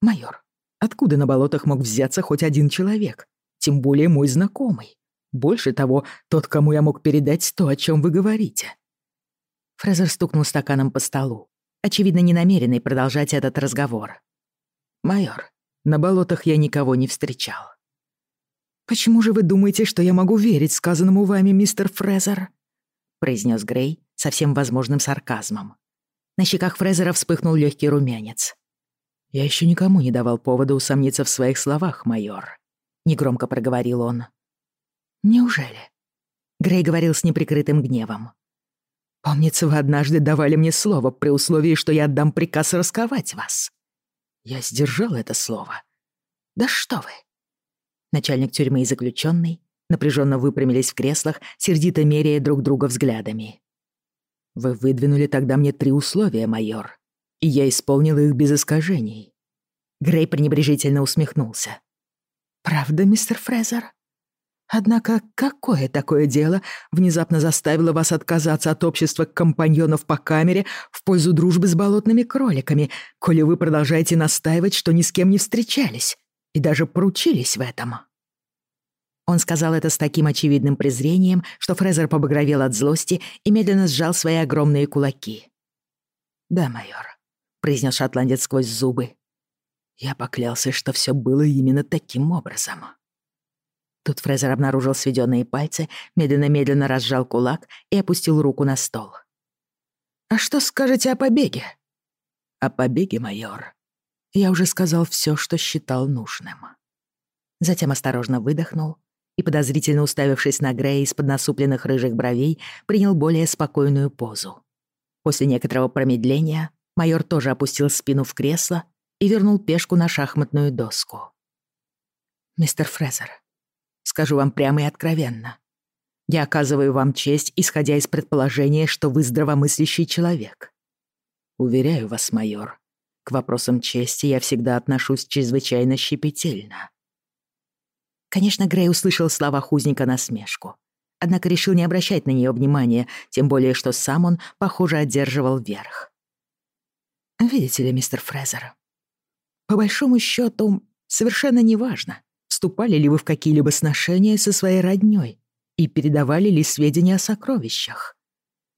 «Майор, откуда на болотах мог взяться хоть один человек? Тем более мой знакомый. Больше того, тот, кому я мог передать то, о чём вы говорите. Фрезер стукнул стаканом по столу, очевидно, не намеренный продолжать этот разговор. «Майор, на болотах я никого не встречал». «Почему же вы думаете, что я могу верить сказанному вами, мистер Фрезер?» произнес Грей со всем возможным сарказмом. На щеках Фрезера вспыхнул легкий румянец. «Я еще никому не давал повода усомниться в своих словах, майор», — негромко проговорил он. «Неужели?» Грей говорил с неприкрытым гневом. Помнится, вы однажды давали мне слово при условии, что я отдам приказ расковать вас. Я сдержал это слово. Да что вы. Начальник тюрьмы и заключенный напряженно выпрямились в креслах, сердито меряя друг друга взглядами. Вы выдвинули тогда мне три условия, майор, и я исполнил их без искажений. Грей пренебрежительно усмехнулся. «Правда, мистер Фрезер?» Однако какое такое дело внезапно заставило вас отказаться от общества компаньонов по камере в пользу дружбы с болотными кроликами, коли вы продолжаете настаивать, что ни с кем не встречались и даже поручились в этом?» Он сказал это с таким очевидным презрением, что Фрезер побагровел от злости и медленно сжал свои огромные кулаки. «Да, майор», — произнес шотландец сквозь зубы. «Я поклялся, что все было именно таким образом». Тут Фрезер обнаружил сведенные пальцы, медленно-медленно разжал кулак и опустил руку на стол. «А что скажете о побеге?» «О побеге, майор. Я уже сказал все, что считал нужным». Затем осторожно выдохнул и, подозрительно уставившись на Грея из-под насупленных рыжих бровей, принял более спокойную позу. После некоторого промедления майор тоже опустил спину в кресло и вернул пешку на шахматную доску. «Мистер Фрезер, Скажу вам прямо и откровенно. Я оказываю вам честь, исходя из предположения, что вы здравомыслящий человек. Уверяю вас, майор, к вопросам чести я всегда отношусь чрезвычайно щепетильно. Конечно, Грей услышал слова хузника на смешку, однако решил не обращать на нее внимания, тем более что сам он, похоже, одерживал верх. Видите ли, мистер Фрезер, по большому счету совершенно неважно, вступали ли вы в какие-либо сношения со своей роднёй и передавали ли сведения о сокровищах.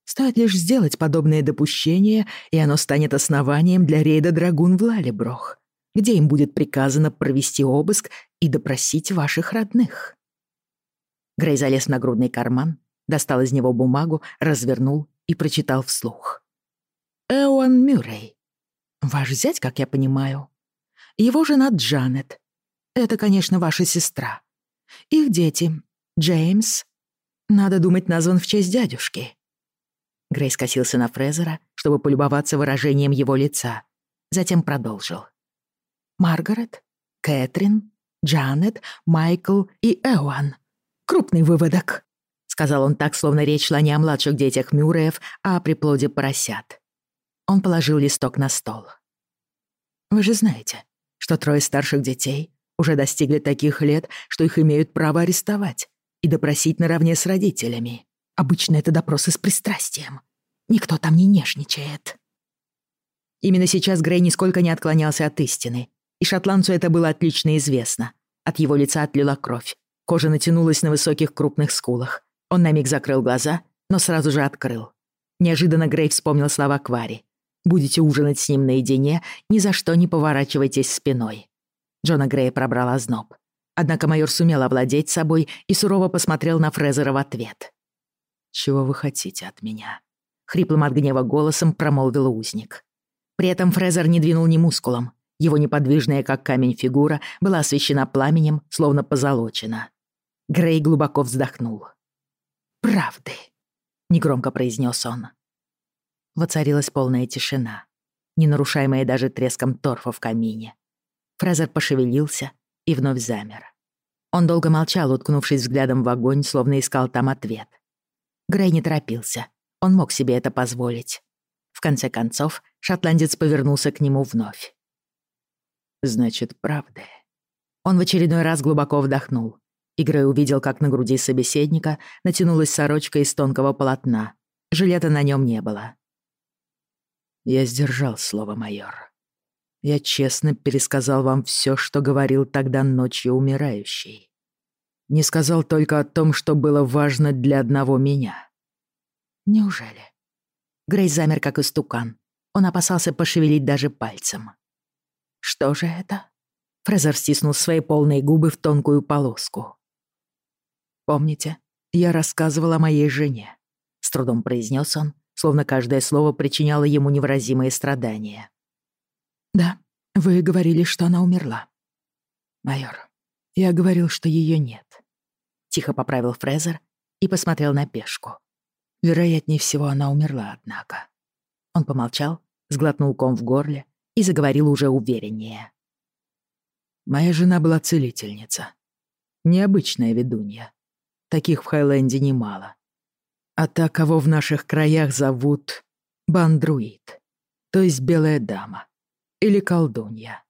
Стоит лишь сделать подобное допущение, и оно станет основанием для рейда Драгун в Лалеброх, где им будет приказано провести обыск и допросить ваших родных». Грей залез в нагрудный карман, достал из него бумагу, развернул и прочитал вслух. «Эуан Мюррей. Ваш зять, как я понимаю. Его жена Джанет, это, конечно, ваша сестра. Их дети. Джеймс. Надо думать, назван в честь дядюшки». Грей скосился на Фрезера, чтобы полюбоваться выражением его лица. Затем продолжил. «Маргарет, Кэтрин, Джанет, Майкл и Эуан. Крупный выводок», — сказал он так, словно речь шла не о младших детях Мюрреев, а о приплоде поросят. Он положил листок на стол. «Вы же знаете, что трое старших детей уже достигли таких лет, что их имеют право арестовать и допросить наравне с родителями. Обычно это допросы с пристрастием. Никто там не нежничает. Именно сейчас Грей нисколько не отклонялся от истины, и шотландцу это было отлично известно. От его лица отлила кровь, кожа натянулась на высоких крупных скулах. Он на миг закрыл глаза, но сразу же открыл. Неожиданно Грей вспомнил слова Квари. «Будете ужинать с ним наедине, ни за что не поворачивайтесь спиной». Джона Грея пробрал зноб. Однако майор сумел овладеть собой и сурово посмотрел на Фрезера в ответ. «Чего вы хотите от меня?» — хриплым от гнева голосом промолвил узник. При этом Фрезер не двинул ни мускулом. Его неподвижная, как камень, фигура была освещена пламенем, словно позолочена. Грей глубоко вздохнул. «Правды», — негромко произнес он. Воцарилась полная тишина, не нарушаемая даже треском торфа в камине. Фрезер пошевелился и вновь замер. Он долго молчал, уткнувшись взглядом в огонь, словно искал там ответ. Грей не торопился. Он мог себе это позволить. В конце концов, шотландец повернулся к нему вновь. «Значит, правда». Он в очередной раз глубоко вдохнул. И Грей увидел, как на груди собеседника натянулась сорочка из тонкого полотна. Жилета на нем не было. «Я сдержал слово, майор», я честно пересказал вам все, что говорил тогда ночью умирающий. Не сказал только о том, что было важно для одного меня. Неужели? Грей замер, как истукан. Он опасался пошевелить даже пальцем. Что же это? Фрезер стиснул свои полные губы в тонкую полоску. «Помните, я рассказывал о моей жене?» С трудом произнес он, словно каждое слово причиняло ему невыразимые страдания. Да, вы говорили, что она умерла. Майор, я говорил, что ее нет. Тихо поправил Фрезер и посмотрел на пешку. Вероятнее всего, она умерла, однако. Он помолчал, сглотнул ком в горле и заговорил уже увереннее. Моя жена была целительница. Необычная ведунья. Таких в Хайленде немало. А та, кого в наших краях зовут Бандруид, то есть Белая Дама или колдунья.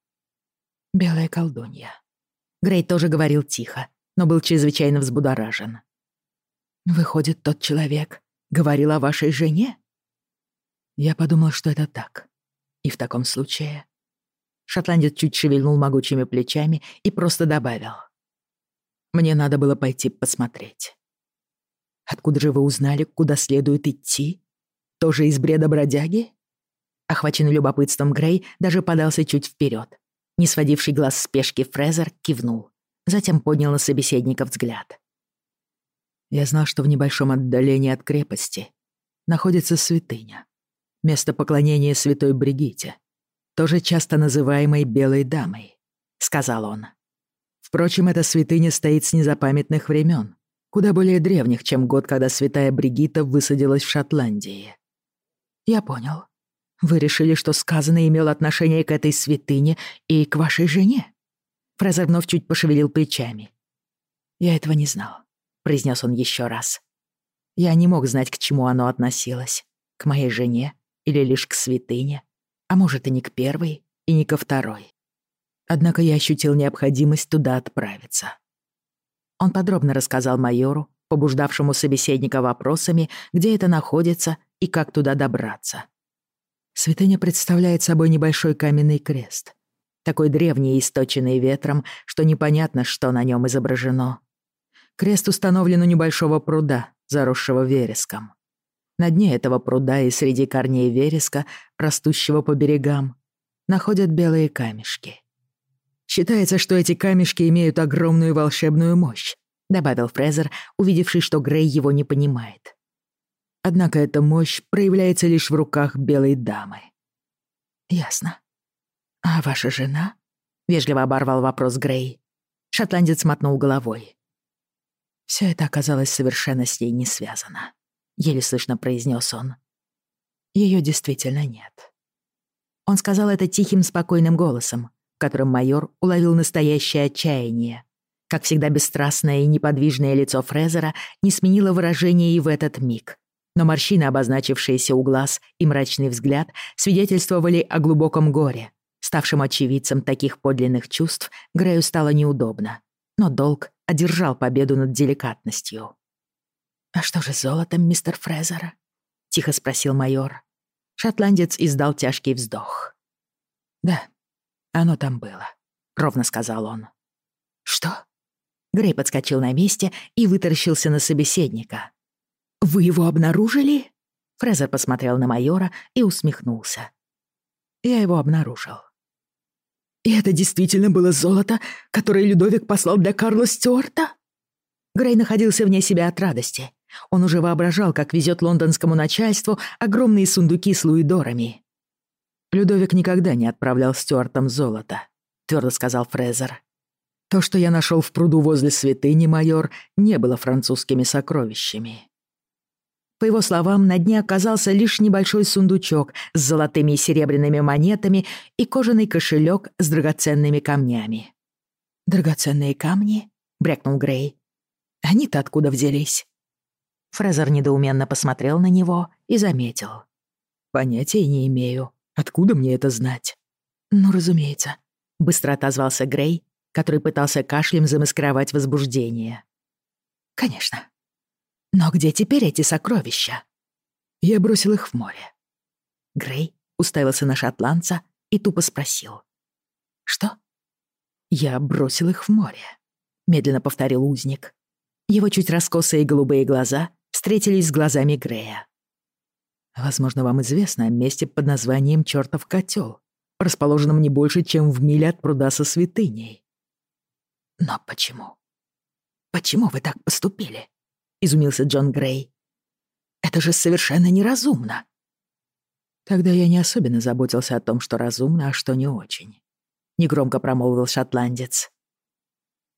Белая колдунья. Грей тоже говорил тихо, но был чрезвычайно взбудоражен. «Выходит, тот человек говорил о вашей жене?» Я подумал, что это так. И в таком случае... Шотландец чуть шевельнул могучими плечами и просто добавил. «Мне надо было пойти посмотреть». «Откуда же вы узнали, куда следует идти? Тоже из бреда бродяги?» Охваченный любопытством Грей даже подался чуть вперед. Не сводивший глаз с пешки Фрезер кивнул. Затем поднял на собеседника взгляд. «Я знал, что в небольшом отдалении от крепости находится святыня. Место поклонения святой Бригите, тоже часто называемой Белой Дамой», — сказал он. «Впрочем, эта святыня стоит с незапамятных времен, куда более древних, чем год, когда святая Бригита высадилась в Шотландии». «Я понял», вы решили, что сказанное имело отношение к этой святыне и к вашей жене?» Фрезер вновь чуть пошевелил плечами. «Я этого не знал», — произнес он еще раз. «Я не мог знать, к чему оно относилось. К моей жене или лишь к святыне. А может, и не к первой, и не ко второй. Однако я ощутил необходимость туда отправиться». Он подробно рассказал майору, побуждавшему собеседника вопросами, где это находится и как туда добраться. Святыня представляет собой небольшой каменный крест, такой древний и источенный ветром, что непонятно, что на нем изображено. Крест установлен у небольшого пруда, заросшего вереском. На дне этого пруда и среди корней вереска, растущего по берегам, находят белые камешки. Считается, что эти камешки имеют огромную волшебную мощь, добавил Фрезер, увидевший, что Грей его не понимает. Однако эта мощь проявляется лишь в руках белой дамы. Ясно. А ваша жена? Вежливо оборвал вопрос Грей. Шотландец мотнул головой. Все это оказалось совершенно с ней не связано. Еле слышно произнес он. Ее действительно нет. Он сказал это тихим, спокойным голосом, в котором майор уловил настоящее отчаяние. Как всегда бесстрастное и неподвижное лицо Фрезера не сменило выражение и в этот миг, но морщины, обозначившиеся у глаз, и мрачный взгляд свидетельствовали о глубоком горе. Ставшим очевидцем таких подлинных чувств, Грею стало неудобно, но долг одержал победу над деликатностью. «А что же с золотом мистер Фрезера?» — тихо спросил майор. Шотландец издал тяжкий вздох. «Да, оно там было», — ровно сказал он. «Что?» Грей подскочил на месте и вытаращился на собеседника. «Вы его обнаружили?» Фрезер посмотрел на майора и усмехнулся. «Я его обнаружил». «И это действительно было золото, которое Людовик послал для Карла Стюарта?» Грей находился вне себя от радости. Он уже воображал, как везет лондонскому начальству огромные сундуки с луидорами. «Людовик никогда не отправлял Стюартам золото», — твердо сказал Фрезер. «То, что я нашел в пруду возле святыни, майор, не было французскими сокровищами». По его словам, на дне оказался лишь небольшой сундучок с золотыми и серебряными монетами и кожаный кошелек с драгоценными камнями. «Драгоценные камни?» — брякнул Грей. «Они-то откуда взялись?» Фрезер недоуменно посмотрел на него и заметил. «Понятия не имею. Откуда мне это знать?» «Ну, разумеется», — быстро отозвался Грей, который пытался кашлем замаскировать возбуждение. «Конечно», но где теперь эти сокровища? Я бросил их в море. Грей уставился на шотландца и тупо спросил. «Что?» «Я бросил их в море», — медленно повторил узник. Его чуть раскосые голубые глаза встретились с глазами Грея. «Возможно, вам известно о месте под названием «Чёртов котёл», расположенном не больше, чем в миле от пруда со святыней». «Но почему? Почему вы так поступили?» изумился Джон Грей. «Это же совершенно неразумно!» Тогда я не особенно заботился о том, что разумно, а что не очень. Негромко промолвил шотландец.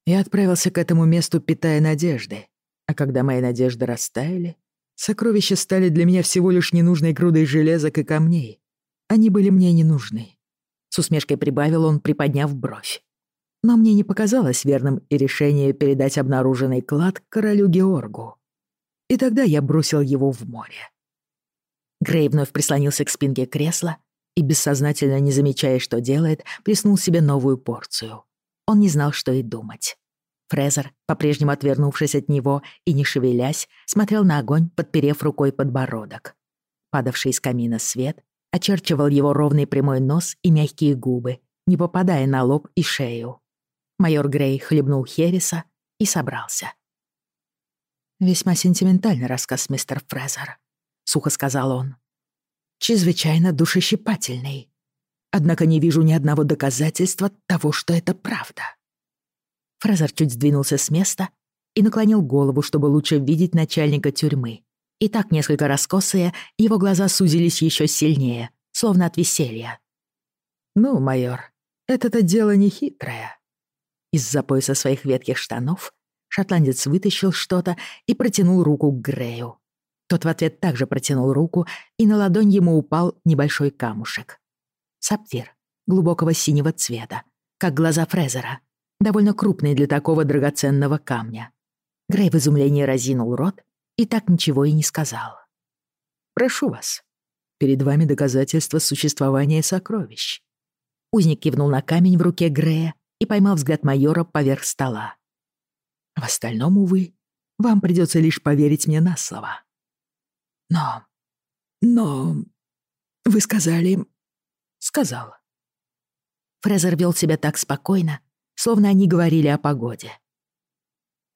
Я отправился к этому месту, питая надежды. А когда мои надежды растаяли, сокровища стали для меня всего лишь ненужной грудой железок и камней. Они были мне не нужны. С усмешкой прибавил он, приподняв бровь но мне не показалось верным и решение передать обнаруженный клад королю Георгу. И тогда я бросил его в море. Грей вновь прислонился к спинке кресла и, бессознательно не замечая, что делает, плеснул себе новую порцию. Он не знал, что и думать. Фрезер, по-прежнему отвернувшись от него и не шевелясь, смотрел на огонь, подперев рукой подбородок. Падавший из камина свет очерчивал его ровный прямой нос и мягкие губы, не попадая на лоб и шею. Майор Грей хлебнул Хереса и собрался. «Весьма сентиментальный рассказ, мистер Фрезер», — сухо сказал он. «Чрезвычайно душещипательный. Однако не вижу ни одного доказательства того, что это правда». Фрезер чуть сдвинулся с места и наклонил голову, чтобы лучше видеть начальника тюрьмы. И так несколько раскосые, его глаза сузились еще сильнее, словно от веселья. «Ну, майор, это-то дело нехитрое. Из-за пояса своих ветких штанов шотландец вытащил что-то и протянул руку к Грею. Тот в ответ также протянул руку, и на ладонь ему упал небольшой камушек. Сапфир, глубокого синего цвета, как глаза Фрезера, довольно крупный для такого драгоценного камня. Грей в изумлении разинул рот и так ничего и не сказал. «Прошу вас, перед вами доказательство существования сокровищ». Узник кивнул на камень в руке Грея и поймал взгляд майора поверх стола. В остальном, увы, вам придется лишь поверить мне на слово. Но... но... вы сказали... сказал. Фрезер вел себя так спокойно, словно они говорили о погоде.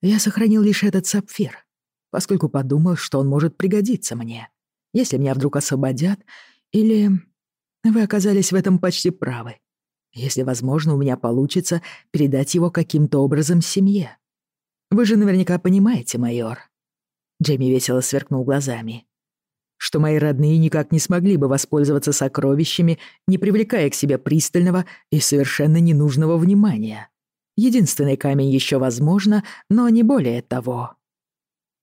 Я сохранил лишь этот сапфир, поскольку подумал, что он может пригодиться мне, если меня вдруг освободят, или... Вы оказались в этом почти правы, если, возможно, у меня получится передать его каким-то образом семье. Вы же наверняка понимаете, майор. Джейми весело сверкнул глазами. Что мои родные никак не смогли бы воспользоваться сокровищами, не привлекая к себе пристального и совершенно ненужного внимания. Единственный камень еще возможно, но не более того.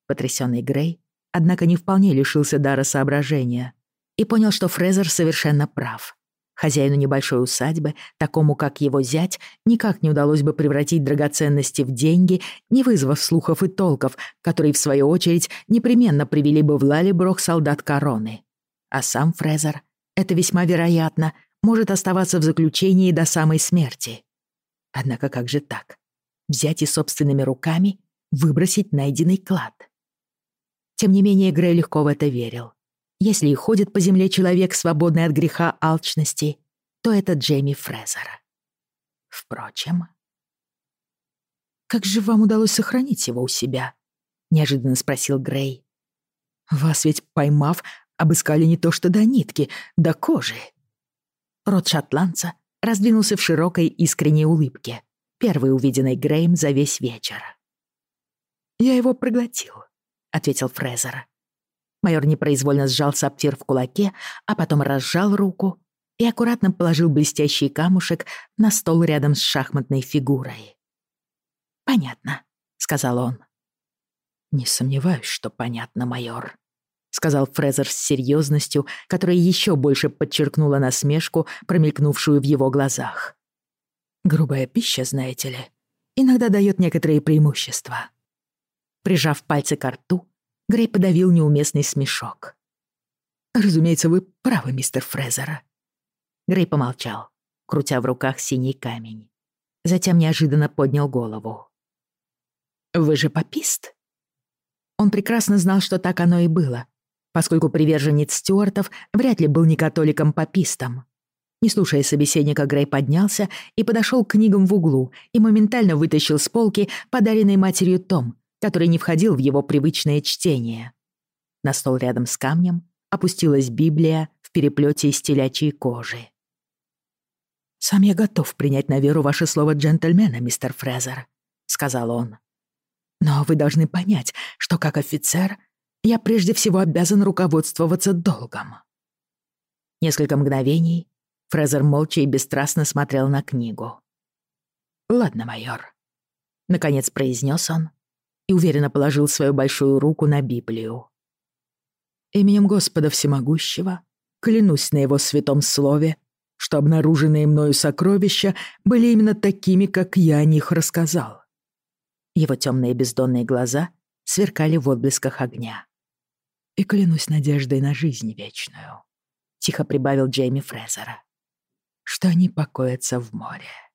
Потрясенный Грей, однако, не вполне лишился дара соображения и понял, что Фрезер совершенно прав. Хозяину небольшой усадьбы, такому как его зять, никак не удалось бы превратить драгоценности в деньги, не вызвав слухов и толков, которые, в свою очередь, непременно привели бы в Лалиброх солдат короны. А сам Фрезер, это весьма вероятно, может оставаться в заключении до самой смерти. Однако как же так? Взять и собственными руками выбросить найденный клад? Тем не менее, Грей легко в это верил. Если и ходит по земле человек, свободный от греха алчности, то это Джейми Фрезера. Впрочем... «Как же вам удалось сохранить его у себя?» — неожиданно спросил Грей. «Вас ведь, поймав, обыскали не то что до нитки, до кожи». Рот шотландца раздвинулся в широкой искренней улыбке, первой увиденной Греем за весь вечер. «Я его проглотил», — ответил Фрезер. Майор непроизвольно сжал саптир в кулаке, а потом разжал руку и аккуратно положил блестящий камушек на стол рядом с шахматной фигурой. «Понятно», — сказал он. «Не сомневаюсь, что понятно, майор», — сказал Фрезер с серьезностью, которая еще больше подчеркнула насмешку, промелькнувшую в его глазах. «Грубая пища, знаете ли, иногда дает некоторые преимущества». Прижав пальцы к рту, Грей подавил неуместный смешок. «Разумеется, вы правы, мистер Фрезера». Грей помолчал, крутя в руках синий камень. Затем неожиданно поднял голову. «Вы же попист?» Он прекрасно знал, что так оно и было, поскольку приверженец Стюартов вряд ли был не католиком-попистом. Не слушая собеседника, Грей поднялся и подошел к книгам в углу и моментально вытащил с полки подаренный матерью том, который не входил в его привычное чтение. На стол рядом с камнем опустилась Библия в переплете из телячьей кожи. «Сам я готов принять на веру ваше слово джентльмена, мистер Фрезер», — сказал он. «Но вы должны понять, что как офицер я прежде всего обязан руководствоваться долгом». Несколько мгновений Фрезер молча и бесстрастно смотрел на книгу. «Ладно, майор», — наконец произнес он, и уверенно положил свою большую руку на Библию. «Именем Господа Всемогущего клянусь на его святом слове, что обнаруженные мною сокровища были именно такими, как я о них рассказал». Его темные бездонные глаза сверкали в отблесках огня. «И клянусь надеждой на жизнь вечную», — тихо прибавил Джейми Фрезера, — «что они покоятся в море».